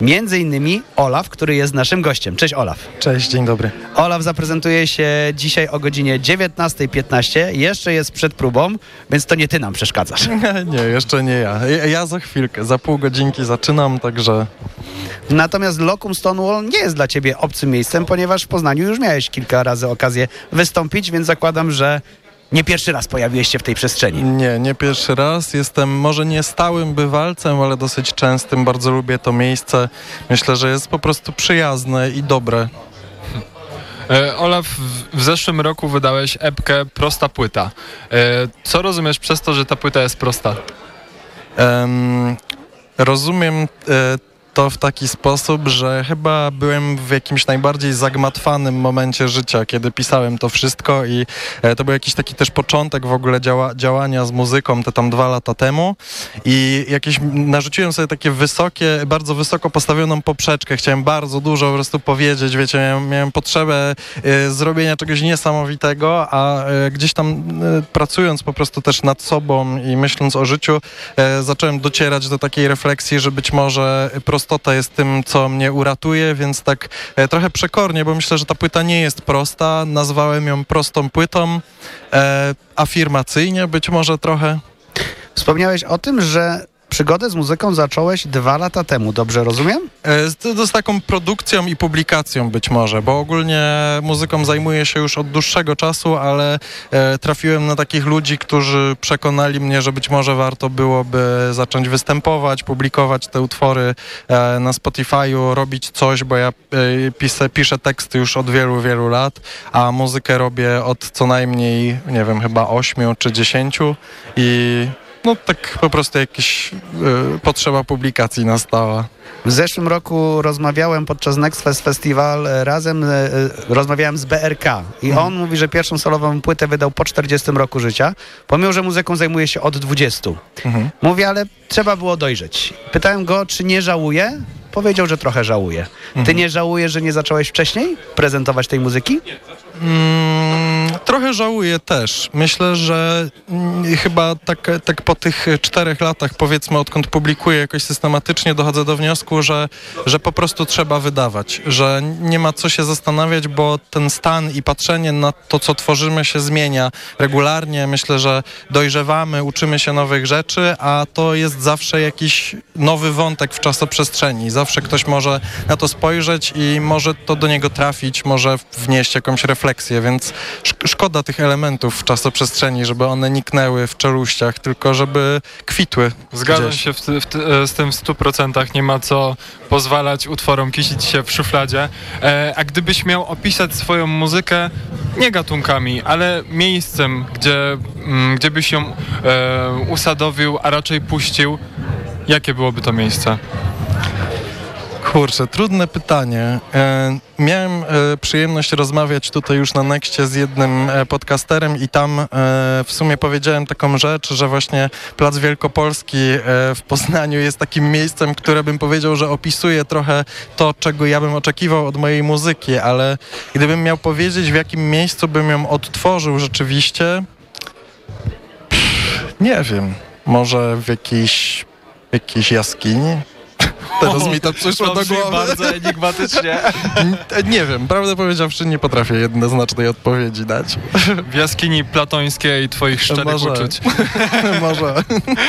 Między innymi Olaf, który jest naszym gościem. Cześć Olaf. Cześć, dzień dobry. Olaf zaprezentuje się dzisiaj o godzinie 19.15. Jeszcze jest przed próbą, więc to nie ty nam przeszkadzasz. nie, jeszcze nie ja. ja. Za chwilkę, za pół godzinki zaczynam, także... Natomiast Locum Stonewall nie jest dla ciebie obcym miejscem, ponieważ w Poznaniu już miałeś kilka razy okazję wystąpić, więc zakładam, że nie pierwszy raz pojawiłeś się w tej przestrzeni. Nie, nie pierwszy raz. Jestem może nie stałym bywalcem, ale dosyć częstym. Bardzo lubię to miejsce. Myślę, że jest po prostu przyjazne i dobre. E, Olaf, w- zeszłym roku wydałeś epkę Prosta Płyta. E, Co rozumiesz przez to, że ta płyta jest prosta? Em, rozumiem e, to w taki sposób, że chyba byłem w jakimś najbardziej zagmatwanym momencie życia, kiedy pisałem to wszystko i e, to był jakiś taki też początek w ogóle działa, działania z muzyką te tam dwa lata temu i jakieś narzuciłem sobie takie wysokie, bardzo wysoko postawioną poprzeczkę. Chciałem bardzo dużo po prostu powiedzieć, wiecie, miałem, miałem potrzebę e, zrobienia czegoś niesamowitego, a e, gdzieś tam pracując po prostu też nad sobą i myśląc o życiu, zacząłem docierać do takiej refleksji, że być może prostota jest tym, co mnie uratuje, więc tak e, trochę przekornie, bo myślę, że ta płyta nie jest prosta. Nazwałem ją prostą płytą, e, afirmacyjnie być może trochę. Wspomniałeś o tym, że przygodę z muzyką zacząłeś dwa lata temu, dobrze rozumiem? E, Z, z taką produkcją i publikacją być może, bo ogólnie muzyką zajmuję się już od dłuższego czasu, ale e, trafiłem na takich ludzi, którzy przekonali mnie, że być może warto byłoby zacząć występować, publikować te utwory e, na Spotify'u, robić coś, bo ja piszę, piszę teksty już od wielu, wielu lat, a muzykę robię od co najmniej, nie wiem, chyba ośmiu czy dziesięciu i no tak po prostu jakaś e, potrzeba publikacji nastała. W zeszłym roku rozmawiałem podczas Next Fest Festival e, razem, e, rozmawiałem z BRK i on mówi, że pierwszą solową płytę wydał po 40 roku życia, pomimo, że muzyką zajmuje się od 20. Mhm. Mówi, ale trzeba było dojrzeć. Pytałem go, czy nie żałuje? Powiedział, że trochę żałuje. Ty Mhm. nie żałujesz, że nie zacząłeś wcześniej prezentować tej muzyki? Mm, trochę żałuję też. Myślę, że mm, chyba tak, tak po tych czterech latach, powiedzmy, odkąd publikuję jakoś systematycznie, dochodzę do wniosku, że, że po prostu trzeba wydawać, że nie ma co się zastanawiać, bo ten stan i patrzenie na to, co tworzymy, się zmienia regularnie. Myślę, że dojrzewamy, uczymy się nowych rzeczy, a to jest zawsze jakiś nowy wątek w czasoprzestrzeni. Zawsze ktoś może na to spojrzeć i może to do niego trafić, może wnieść jakąś refleksję, więc szk- szkoda tych elementów w czasoprzestrzeni, żeby one niknęły w czeluściach, tylko żeby kwitły. Zgadzam gdzieś. się w, ty- w, ty- e, z tym w 100%. Nie ma co pozwalać utworom kisić się w szufladzie. E, a gdybyś miał opisać swoją muzykę nie gatunkami, ale miejscem, gdzie, mm, gdzie byś ją e, usadowił, a raczej puścił, jakie byłoby to miejsce? Kurczę, trudne pytanie. E, miałem e, przyjemność rozmawiać tutaj już na Nexcie z jednym e, podcasterem i tam e, w sumie powiedziałem taką rzecz, że właśnie Plac Wielkopolski w Poznaniu jest takim miejscem, które bym powiedział, że opisuje trochę to, czego ja bym oczekiwał od mojej muzyki, ale gdybym miał powiedzieć, w jakim miejscu bym ją odtworzył rzeczywiście, nie wiem, może w jakiejś, jakiejś jaskini? Teraz mi to przyszło do brzmi głowy. bardzo enigmatycznie. Nie wiem, prawdę powiedziawszy, nie potrafię jednoznacznej odpowiedzi dać. W jaskini platońskiej twoich szczerych Może. uczuć. Może.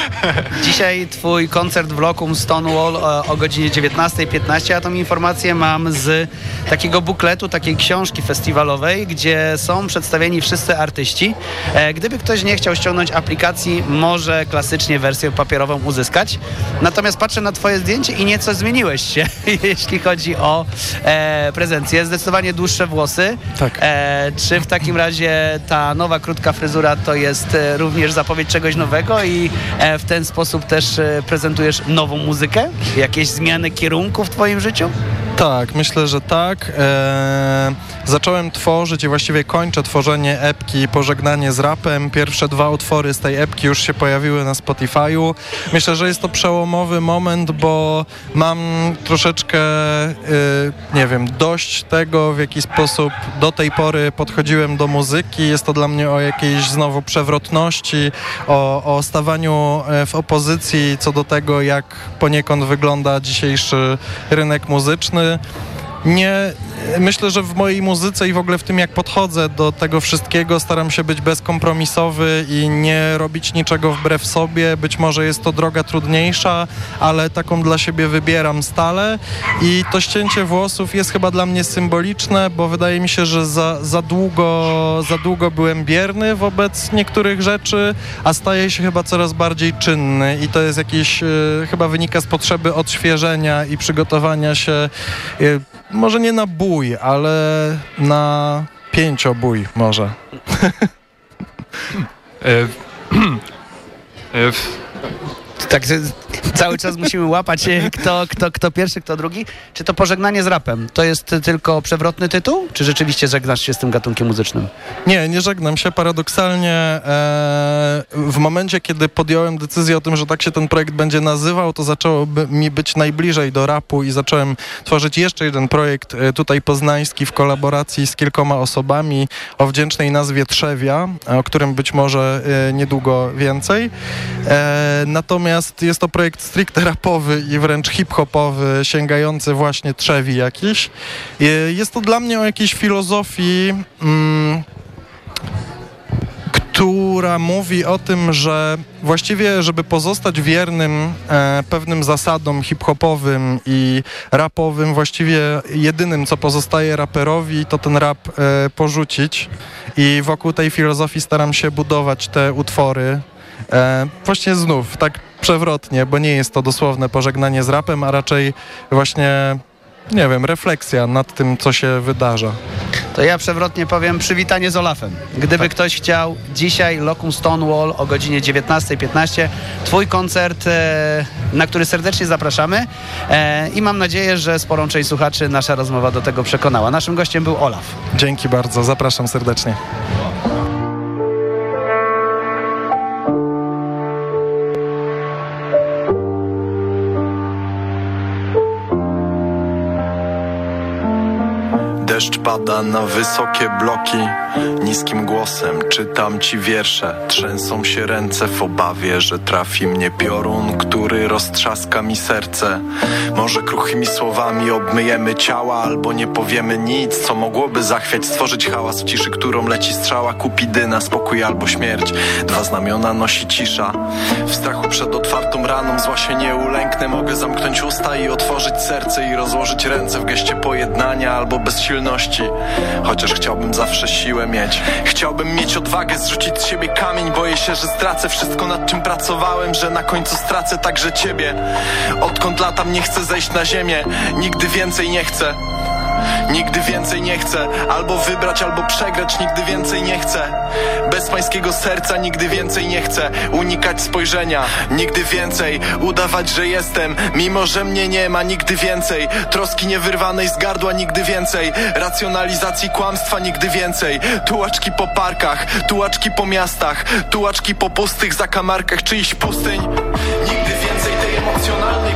Dzisiaj twój koncert w Locum Stonewall o, o godzinie 19.15, a tą informację mam z takiego bukletu, takiej książki festiwalowej, gdzie są przedstawieni wszyscy artyści. E, gdyby ktoś nie chciał ściągnąć aplikacji, może klasycznie wersję papierową uzyskać. Natomiast patrzę na twoje zdjęcie i nieco zmieniłeś się, jeśli chodzi o e, prezencję. Zdecydowanie dłuższe włosy. Tak. E, czy w takim razie ta nowa krótka fryzura to jest e, również zapowiedź czegoś nowego i e, w ten sposób też e, prezentujesz nową muzykę? Jakieś zmiany kierunku w twoim życiu? Tak, myślę, że tak. Eee, zacząłem tworzyć i właściwie kończę tworzenie epki Pożegnanie z rapem. Pierwsze dwa utwory z tej epki już się pojawiły na Spotify'u. Myślę, że jest to przełomowy moment, bo mam troszeczkę, e, nie wiem, dość tego, w jaki sposób do tej pory podchodziłem do muzyki. Jest to dla mnie o jakiejś znowu przewrotności, o, o stawaniu e, w opozycji co do tego, jak poniekąd wygląda dzisiejszy rynek muzyczny. Nie, myślę, że w mojej muzyce i w ogóle w tym, jak podchodzę do tego wszystkiego, staram się być bezkompromisowy i nie robić niczego wbrew sobie. Być może jest to droga trudniejsza, ale taką dla siebie wybieram stale. I to ścięcie włosów jest chyba dla mnie symboliczne, bo wydaje mi się, że za, za, długo, za długo byłem bierny wobec niektórych rzeczy, a staję się chyba coraz bardziej czynny i to jest jakiś, y, chyba wynika z potrzeby odświeżenia i przygotowania się y, może nie na bój, ale na pięciobój może. E, e, Tak, że cały czas musimy łapać, e, kto, kto, kto pierwszy, kto drugi. Czy to pożegnanie z rapem to jest tylko przewrotny tytuł, czy rzeczywiście żegnasz się z tym gatunkiem muzycznym? Nie, nie żegnam się. Paradoksalnie e, w momencie, kiedy podjąłem decyzję o tym, że tak się ten projekt będzie nazywał, to zaczęło mi być najbliżej do rapu i zacząłem tworzyć jeszcze jeden projekt e, tutaj poznański w kolaboracji z kilkoma osobami o wdzięcznej nazwie Trzewia, o którym być może e, niedługo więcej. E, natomiast jest to projekt stricte rapowy i wręcz hip-hopowy, sięgający właśnie Trzewi jakiś. Jest to dla mnie o jakiejś filozofii... Mm, która mówi o tym, że właściwie, żeby pozostać wiernym e, pewnym zasadom hip-hopowym i rapowym, właściwie jedynym, co pozostaje raperowi, to ten rap e, porzucić. I wokół tej filozofii staram się budować te utwory. E, właśnie znów, tak przewrotnie, bo nie jest to dosłowne pożegnanie z rapem, a raczej właśnie, nie wiem, refleksja nad tym, co się wydarza. To ja przewrotnie powiem przywitanie z Olafem. Gdyby ktoś chciał dzisiaj Locum Stonewall o godzinie 19.15, twój koncert, e, na który serdecznie zapraszamy e, i mam nadzieję, że sporą część słuchaczy nasza rozmowa do tego przekonała. Naszym gościem był Olaf. Dzięki bardzo, zapraszam serdecznie. Deszcz pada na wysokie bloki. Niskim głosem czytam ci wiersze. Trzęsą się ręce w obawie, że trafi mnie piorun Który roztrzaska mi serce. Może kruchymi słowami obmyjemy ciała Albo nie powiemy nic, co mogłoby zachwiać Stworzyć hałas w ciszy, którą leci strzała Kupidyna, spokój albo śmierć. Dwa znamiona nosi cisza. W strachu przed otwartą raną Zła się nie ulęknę. Mogę zamknąć usta i otworzyć serce I rozłożyć ręce w geście pojednania Albo bezsilności Chociaż chciałbym zawsze siłę mieć. Chciałbym mieć odwagę zrzucić z siebie kamień. Boję się, że stracę wszystko nad czym pracowałem Że na końcu stracę także ciebie. Odkąd latam nie chcę zejść na ziemię. Nigdy więcej nie chcę Nigdy więcej nie chcę Albo wybrać, albo przegrać. Nigdy więcej nie chcę. Bez pańskiego serca nigdy więcej nie chcę Unikać spojrzenia. Nigdy więcej Udawać, że jestem. Mimo, że mnie nie ma Nigdy więcej. Troski niewyrwanej z gardła Nigdy więcej. Racjonalizacji kłamstwa Nigdy więcej. Tułaczki po parkach Tułaczki po miastach Tułaczki po pustych zakamarkach Czyichś pustyń. Nigdy więcej tej emocjonalnej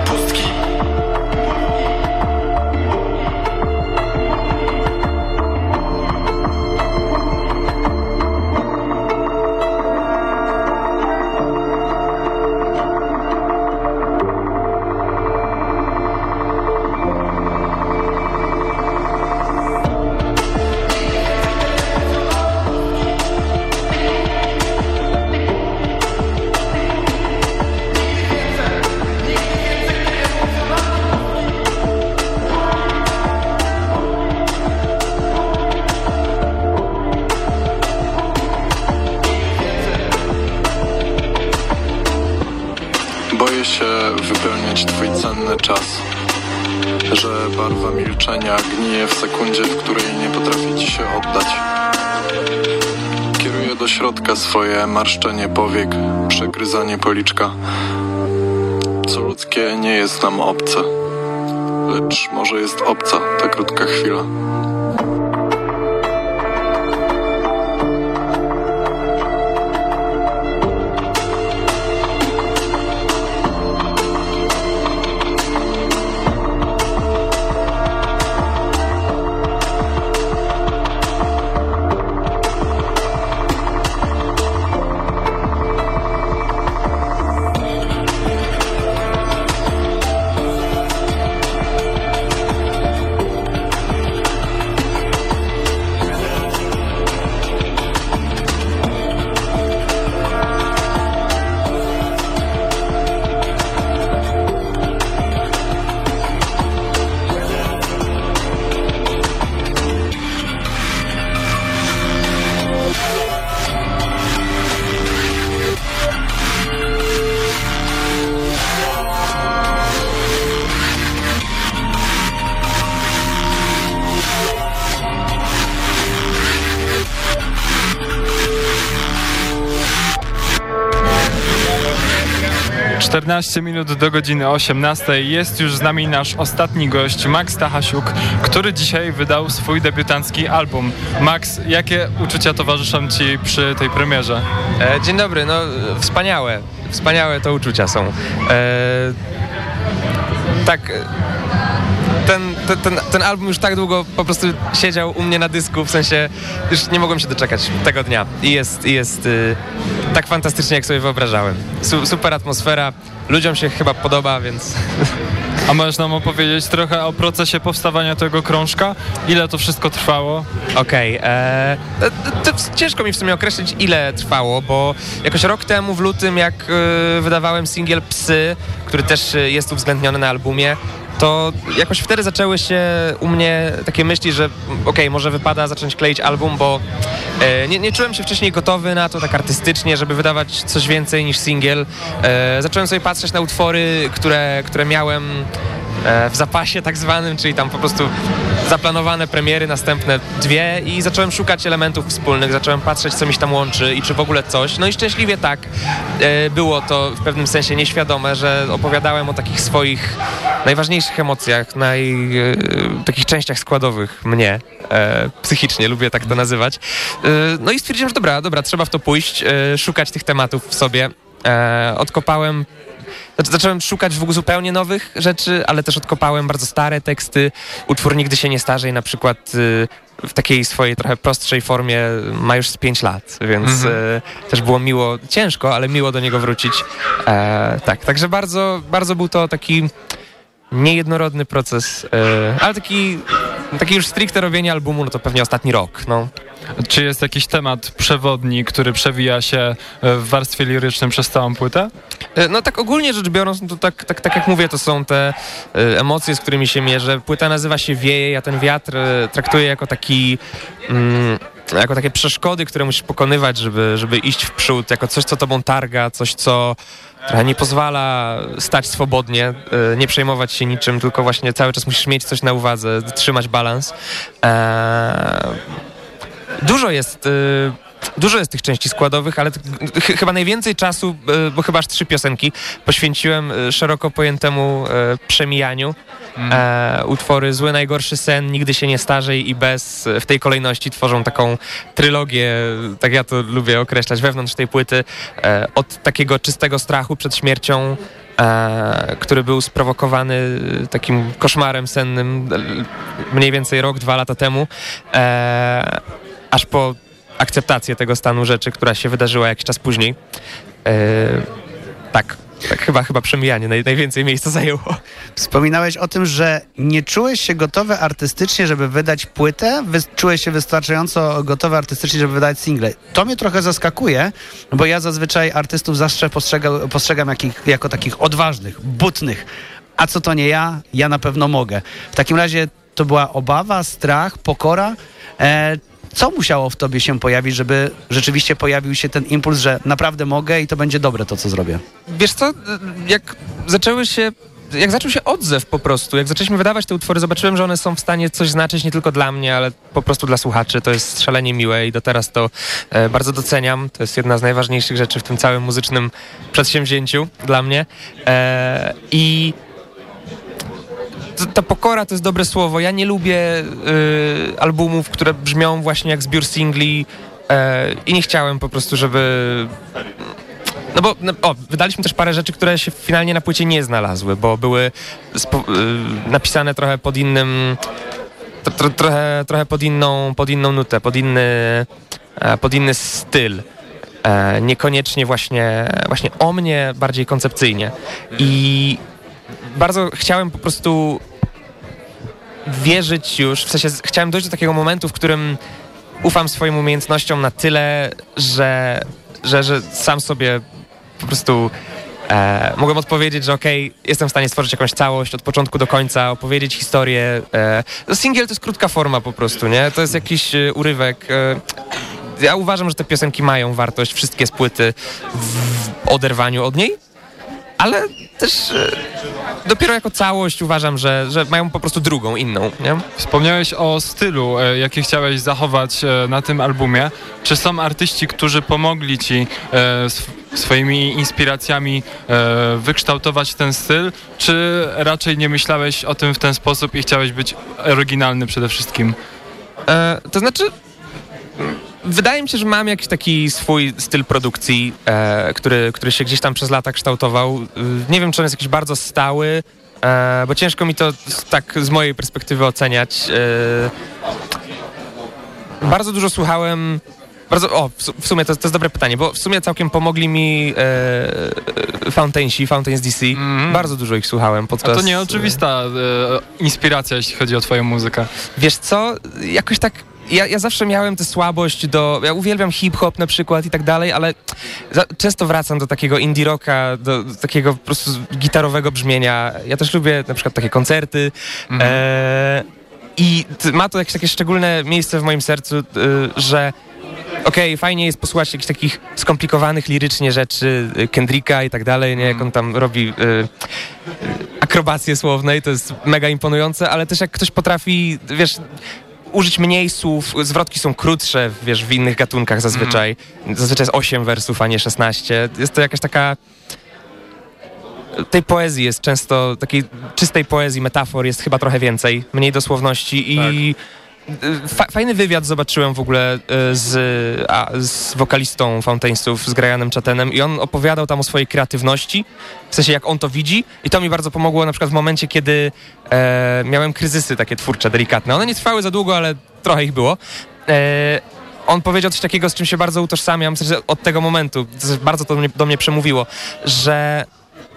się wypełniać twój cenny czas Że barwa milczenia gnije w sekundzie, w której nie potrafi ci się oddać Kieruję do środka swoje marszczenie powiek, przegryzanie policzka Co ludzkie nie jest nam obce lecz może jest obca ta krótka chwila. Czternaście minut do godziny 18. Jest już z nami nasz ostatni gość, Max Tachasiuk, który dzisiaj wydał swój debiutancki album. Max, jakie uczucia towarzyszą Ci przy tej premierze? E, dzień dobry, no wspaniałe, wspaniałe to uczucia są. E, tak, ten, ten, ten, ten album już tak długo po prostu siedział u mnie na dysku, w sensie już nie mogłem się doczekać tego dnia i jest, i jest y, tak fantastycznie, jak sobie wyobrażałem. Su, super atmosfera, ludziom się chyba podoba, więc... A możesz nam opowiedzieć trochę o procesie powstawania tego krążka? Ile to wszystko trwało? Okej, okay, to, to ciężko mi w sumie określić ile trwało, bo jakoś rok temu w lutym jak y, wydawałem singiel Psy, który też y, jest uwzględniony na albumie, to jakoś wtedy zaczęły się u mnie takie myśli, że okej, okay, może wypada zacząć kleić album, bo e, nie, nie, czułem się wcześniej gotowy na to tak artystycznie, żeby wydawać coś więcej niż singiel. E, zacząłem sobie patrzeć na utwory, które, które miałem e, w zapasie tak zwanym, czyli tam po prostu zaplanowane premiery, następne dwie i zacząłem szukać elementów wspólnych, zacząłem patrzeć, co mi się tam łączy i czy w ogóle coś. No i szczęśliwie tak, e, było to w pewnym sensie nieświadome, że opowiadałem o takich swoich najważniejszych emocjach, naj, e, takich częściach składowych mnie, e, psychicznie, lubię tak to nazywać. No i stwierdziłem, że dobra, dobra, trzeba w to pójść, szukać tych tematów w sobie. Odkopałem znaczy, zacząłem szukać w zupełnie nowych rzeczy, ale też odkopałem bardzo stare teksty. Utwór Nigdy się nie starzej na przykład y, w takiej swojej trochę prostszej formie ma już z 5 lat, więc mhm. y, też było miło, ciężko, ale miło do niego wrócić. E, tak, także bardzo, bardzo był to taki niejednorodny proces, y, ale taki, taki już stricte robienie albumu, no to pewnie ostatni rok, no. Czy jest jakiś temat przewodni, który przewija się w warstwie lirycznym przez całą płytę? E, no tak ogólnie rzecz biorąc, no to tak, tak, tak jak mówię, to są te e, emocje, z którymi się mierzę. Płyta nazywa się Wieje, ja ten wiatr e, traktuję jako taki... Mm, jako takie przeszkody, które musisz pokonywać, żeby, żeby iść w przód, jako coś, co tobą targa, coś, co trochę nie pozwala stać swobodnie, nie przejmować się niczym, tylko właśnie cały czas musisz mieć coś na uwadze, trzymać balans. Eee, dużo jest Dużo jest tych części składowych, ale ch chyba najwięcej czasu, e, bo chyba aż trzy piosenki, poświęciłem e, szeroko pojętemu e, przemijaniu. Mm. E, utwory Zły Najgorszy Sen, Nigdy się nie starzej i Bez w tej kolejności tworzą taką trylogię, tak ja to lubię określać, wewnątrz tej płyty, e, od takiego czystego strachu przed śmiercią E, który był sprowokowany takim koszmarem sennym mniej więcej rok, dwa lata temu, aż po akceptację tego stanu rzeczy, która się wydarzyła jakiś czas później. E, tak. Tak, chyba, chyba przemijanie naj, najwięcej miejsca zajęło. Wspominałeś o tym, że nie czułeś się gotowy artystycznie, żeby wydać płytę, wy, czułeś się wystarczająco gotowy artystycznie, żeby wydać single. To mnie trochę zaskakuje, bo ja zazwyczaj artystów zawsze postrzega, postrzegam jakich, jako takich odważnych, butnych. A co to nie ja? Ja na pewno mogę. W takim razie to była obawa, strach, pokora. E, co musiało w tobie się pojawić, żeby rzeczywiście pojawił się ten impuls, że naprawdę mogę i to będzie dobre to, co zrobię? Wiesz co, jak zaczęły się jak zaczął się odzew po prostu, jak zaczęliśmy wydawać te utwory, zobaczyłem, że one są w stanie coś znaczyć nie tylko dla mnie, ale po prostu dla słuchaczy. To jest szalenie miłe i do teraz to e, bardzo doceniam. To jest jedna z najważniejszych rzeczy w tym całym muzycznym przedsięwzięciu dla mnie. E, I to, ta pokora to jest dobre słowo. Ja nie lubię y, albumów, które brzmią właśnie jak zbiór singli y, i nie chciałem po prostu, żeby... No bo no, o, wydaliśmy też parę rzeczy, które się finalnie na płycie nie znalazły, bo były spo, y, napisane trochę pod innym... To, tro, trochę, trochę pod inną, pod inną nutę, pod inny, e, pod inny styl. E, niekoniecznie właśnie, właśnie o mnie, bardziej koncepcyjnie. I bardzo chciałem po prostu wierzyć już, w sensie chciałem dojść do takiego momentu, w którym ufam swoim umiejętnościom na tyle, że, że, że sam sobie po prostu e, mogłem odpowiedzieć, że okej, jestem w stanie stworzyć jakąś całość od początku do końca, opowiedzieć historię. E, singiel to jest krótka forma po prostu, nie? To jest jakiś e, urywek. E, ja uważam, że te piosenki mają wartość, wszystkie z płyty w oderwaniu od niej, ale też e, dopiero jako całość uważam, że, że mają po prostu drugą, inną, nie? Wspomniałeś o stylu, e, jaki chciałeś zachować e, na tym albumie. Czy są artyści, którzy pomogli ci e, sw- swoimi inspiracjami e, wykształtować ten styl, czy raczej nie myślałeś o tym w ten sposób i chciałeś być oryginalny przede wszystkim? E, to znaczy, wydaje mi się, że mam jakiś taki swój styl produkcji, e, który, który się gdzieś tam przez lata kształtował. Y, Nie wiem, czy on jest jakiś bardzo stały, e, bo ciężko mi to tak z mojej perspektywy oceniać. E, bardzo dużo słuchałem. Bardzo, o, w su- w sumie to, to jest dobre pytanie, bo w sumie całkiem pomogli mi e, Fountainsi, Fountains DC. Bardzo dużo ich słuchałem A podczas... to nieoczywista e, inspiracja, jeśli chodzi o twoją muzykę. Wiesz co, jakoś tak. Ja, ja zawsze miałem tę słabość do. Ja uwielbiam hip-hop na przykład i tak dalej, ale za, często wracam do takiego indie rocka, do, do takiego po prostu gitarowego brzmienia. Ja też lubię na przykład takie koncerty. E, I ma to jakieś takie szczególne miejsce w moim sercu, y, że okej, fajnie jest posłuchać jakichś takich skomplikowanych lirycznie rzeczy y, Kendricka i tak dalej, nie, jak on tam robi y, y, akrobacje słowne i to jest mega imponujące, ale też jak ktoś potrafi, wiesz, użyć mniej słów, zwrotki są krótsze, wiesz, w innych gatunkach zazwyczaj. Zazwyczaj jest 8 wersów, a nie 16. Jest to jakaś taka tej poezji jest często, takiej czystej poezji, metafor jest chyba trochę więcej, mniej dosłowności i y, fa fajny wywiad zobaczyłem w ogóle y, z, a, z wokalistą Fountainsów, z Grajanem Chatenem i on opowiadał tam o swojej kreatywności, w sensie jak on to widzi i to mi bardzo pomogło na przykład w momencie, kiedy e, miałem kryzysy takie twórcze, delikatne. One nie trwały za długo, ale trochę ich było. E, on powiedział coś takiego, z czym się bardzo utożsamiam, w sensie od tego momentu, bardzo to do mnie, do mnie przemówiło, że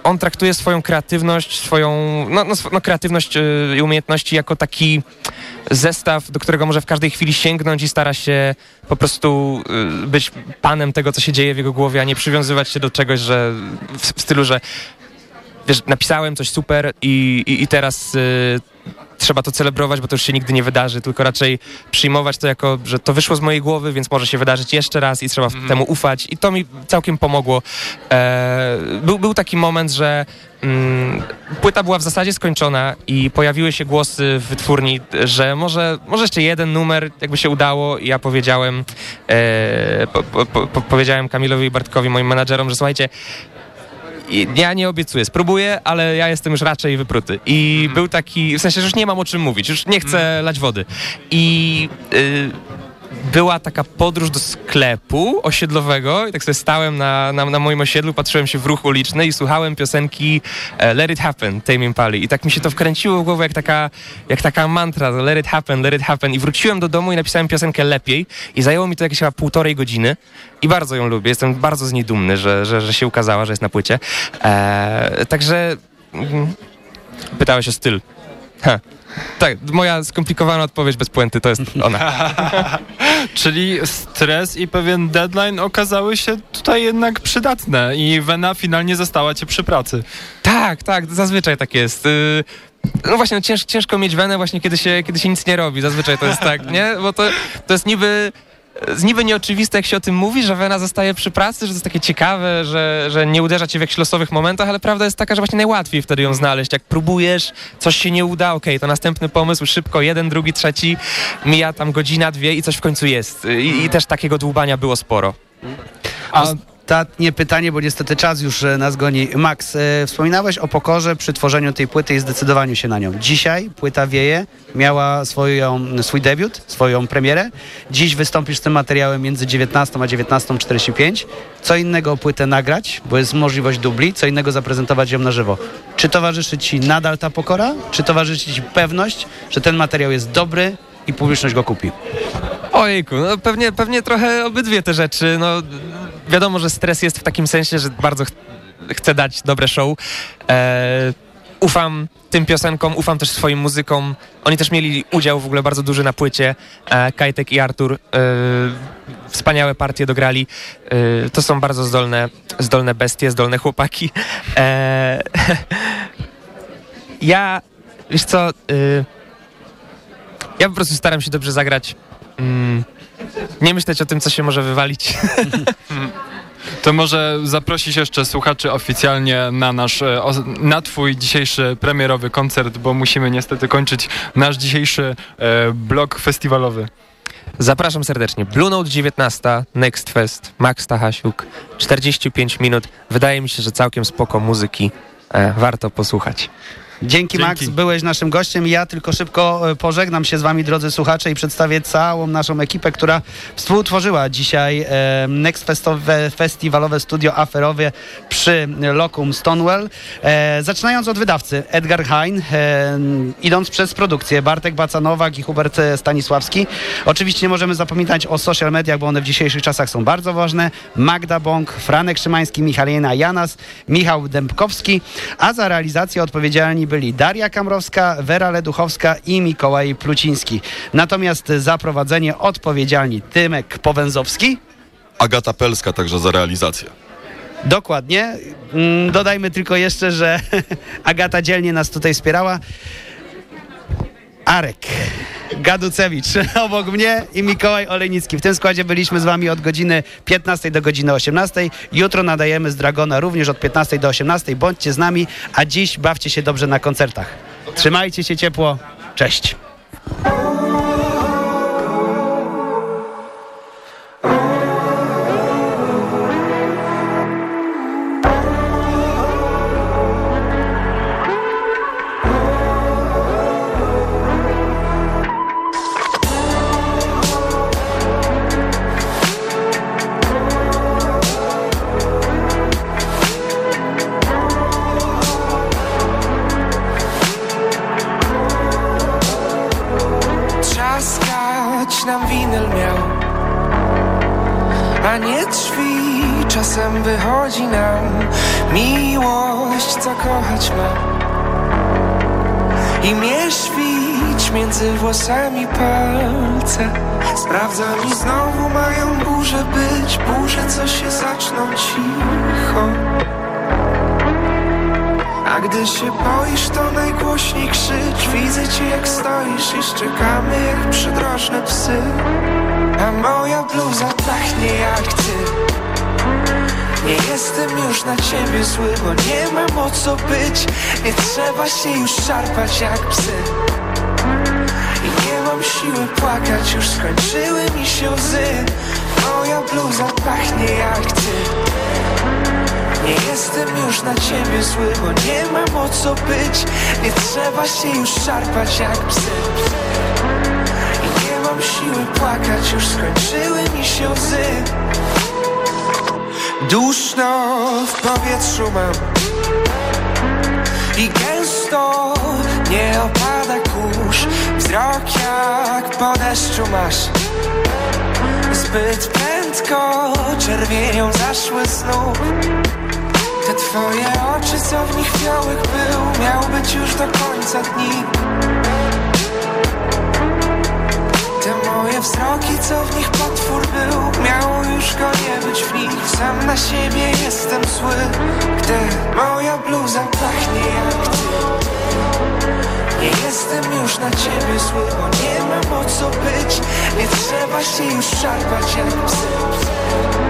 on traktuje swoją kreatywność, swoją no, no, no, kreatywność y, i umiejętności jako taki zestaw, do którego może w każdej chwili sięgnąć i stara się po prostu y, być panem tego, co się dzieje w jego głowie, a nie przywiązywać się do czegoś, że w, w stylu, że wiesz, napisałem coś super i, i, i teraz y, trzeba to celebrować, bo to już się nigdy nie wydarzy, tylko raczej przyjmować to jako, że to wyszło z mojej głowy, więc może się wydarzyć jeszcze raz i trzeba w- temu ufać. I to mi całkiem pomogło. E, był, był taki moment, że mm, płyta była w zasadzie skończona i pojawiły się głosy w wytwórni, że może, może jeszcze jeden numer jakby się udało. I ja powiedziałem e, po, po, po- powiedziałem Kamilowi i Bartkowi, moim menadżerom, że słuchajcie, i ja nie obiecuję, spróbuję, ale ja jestem już raczej wypruty. I był taki, w sensie, że już nie mam o czym mówić, już nie chcę lać wody. I y, była taka podróż do sklepu osiedlowego i tak sobie stałem na, na, na moim osiedlu, patrzyłem się w ruch uliczny i słuchałem piosenki e, Let It Happen, Tame Impala. I tak mi się to wkręciło w głowę jak taka, jak taka mantra, Let It Happen, Let It Happen. I wróciłem do domu i napisałem piosenkę lepiej i zajęło mi to jakieś chyba półtorej godziny i bardzo ją lubię. Jestem bardzo z niej dumny, że, że, że się ukazała, że jest na płycie. E, także mm, pytałeś o styl. Ha. Tak, moja skomplikowana odpowiedź bez puenty to jest ona. Czyli stres i pewien deadline okazały się tutaj jednak przydatne i Wena finalnie została cię przy pracy. Tak, tak, zazwyczaj tak jest. Y, No właśnie, no cięż, ciężko mieć wenę właśnie, kiedy się, kiedy się nic nie robi. Zazwyczaj to jest tak, nie? Bo to, to jest niby... Z niby nieoczywiste, jak się o tym mówi, że wena zostaje przy pracy, że to jest takie ciekawe, że, że nie uderza cię w jakichś losowych momentach, ale prawda jest taka, że właśnie najłatwiej wtedy ją znaleźć. Jak próbujesz, coś się nie uda, okej, to następny pomysł, szybko, jeden, drugi, trzeci, mija tam godzina, dwie i coś w końcu jest. I, i też takiego dłubania było sporo. A ostatnie pytanie, bo niestety czas już e, nas goni. Max, e, wspominałeś o pokorze przy tworzeniu tej płyty i zdecydowaniu się na nią. Dzisiaj płyta wieje, miała swoją, swój debiut, swoją premierę. Dziś wystąpisz z tym materiałem między 19 a 19.45. Co innego płytę nagrać, bo jest możliwość dubli, co innego zaprezentować ją na żywo. Czy towarzyszy ci nadal ta pokora? Czy towarzyszy ci pewność, że ten materiał jest dobry i publiczność go kupi? Ojejku, no pewnie, pewnie trochę obydwie te rzeczy. No, wiadomo, że stres jest w takim sensie, że bardzo ch chcę dać dobre show. E, ufam tym piosenkom, ufam też swoim muzykom. Oni też mieli udział w ogóle bardzo duży na płycie. E, Kajtek i Artur. E, wspaniałe partie dograli. E, to są bardzo zdolne, zdolne bestie, zdolne chłopaki. E, ja, wiesz co, e, ja po prostu staram się dobrze zagrać. Mm, nie myśleć o tym, co się może wywalić. To może zaprosić jeszcze słuchaczy oficjalnie na nasz, e, na twój dzisiejszy premierowy koncert, bo musimy niestety kończyć nasz dzisiejszy e, blok festiwalowy. Zapraszam serdecznie. Blue Note 19, Next Fest, Max Stachasiuk, 45 minut. Wydaje mi się, że całkiem spoko muzyki. E, warto posłuchać. Dzięki, Max, Dzięki. byłeś naszym gościem. Ja tylko szybko e, pożegnam się z wami, drodzy słuchacze, i przedstawię całą naszą ekipę, która współtworzyła dzisiaj e, Next Festowe, Festiwalowe Studio Aferowe przy Lokum Stonewall. E, zaczynając od wydawcy Edgar Hein, idąc przez produkcję Bartek Bacanowak i Hubert Stanisławski. Oczywiście nie możemy zapominać o social mediach, bo one w dzisiejszych czasach są bardzo ważne. Magda Bąk, Franek Szymański, Michalina Janas, Michał Dębkowski, a za realizację odpowiedzialni byli Daria Kamrowska, Wera Leduchowska i Mikołaj Pluciński. Natomiast za prowadzenie odpowiedzialni Tymek Powęzowski. Agata Pelska także za realizację. Dokładnie. Mm, Dodajmy tylko jeszcze, że Agata dzielnie nas tutaj wspierała. Arek Gaducewicz obok mnie i Mikołaj Olejnicki. W tym składzie byliśmy z wami od godziny 15 do godziny 18. Jutro nadajemy z Dragona również od 15 do 18. Bądźcie z nami, a dziś bawcie się dobrze na koncertach. Trzymajcie się ciepło. Cześć. Nam winyl miał. A nie drzwi Czasem wychodzi nam Miłość, co kochać ma. I mnie świć między włosami palce. Sprawdzam i znowu mają burze być Burze, co się zaczną cicho a gdy się boisz, to najgłośniej krzycz. Widzę cię jak stoisz i szczekamy jak przydrożne psy. A moja bluza pachnie jak ty. Nie jestem już na ciebie zły, bo nie mam o co być. Nie trzeba się już szarpać jak psy. I nie mam siły płakać, już skończyły mi się łzy. Moja bluza pachnie jak ty nie jestem już na ciebie zły, bo nie mam o co być. Nie trzeba się już szarpać jak psy. I nie mam siły płakać, już skończyły mi się łzy. Duszno w powietrzu mam. I gęsto nie opada kurz. Wzrok jak po deszczu masz. Zbyt prędko czerwienią zaszły znów te twoje oczy, co w nich fiołek był Miał być już do końca dni. Te moje wzroki, co w nich potwór był Miało już go nie być w nich. Sam na siebie jestem zły Gdy moja bluza pachnie jak ty. Nie jestem już na ciebie zły Bo nie mam o co być Nie trzeba się już szarpać jak psy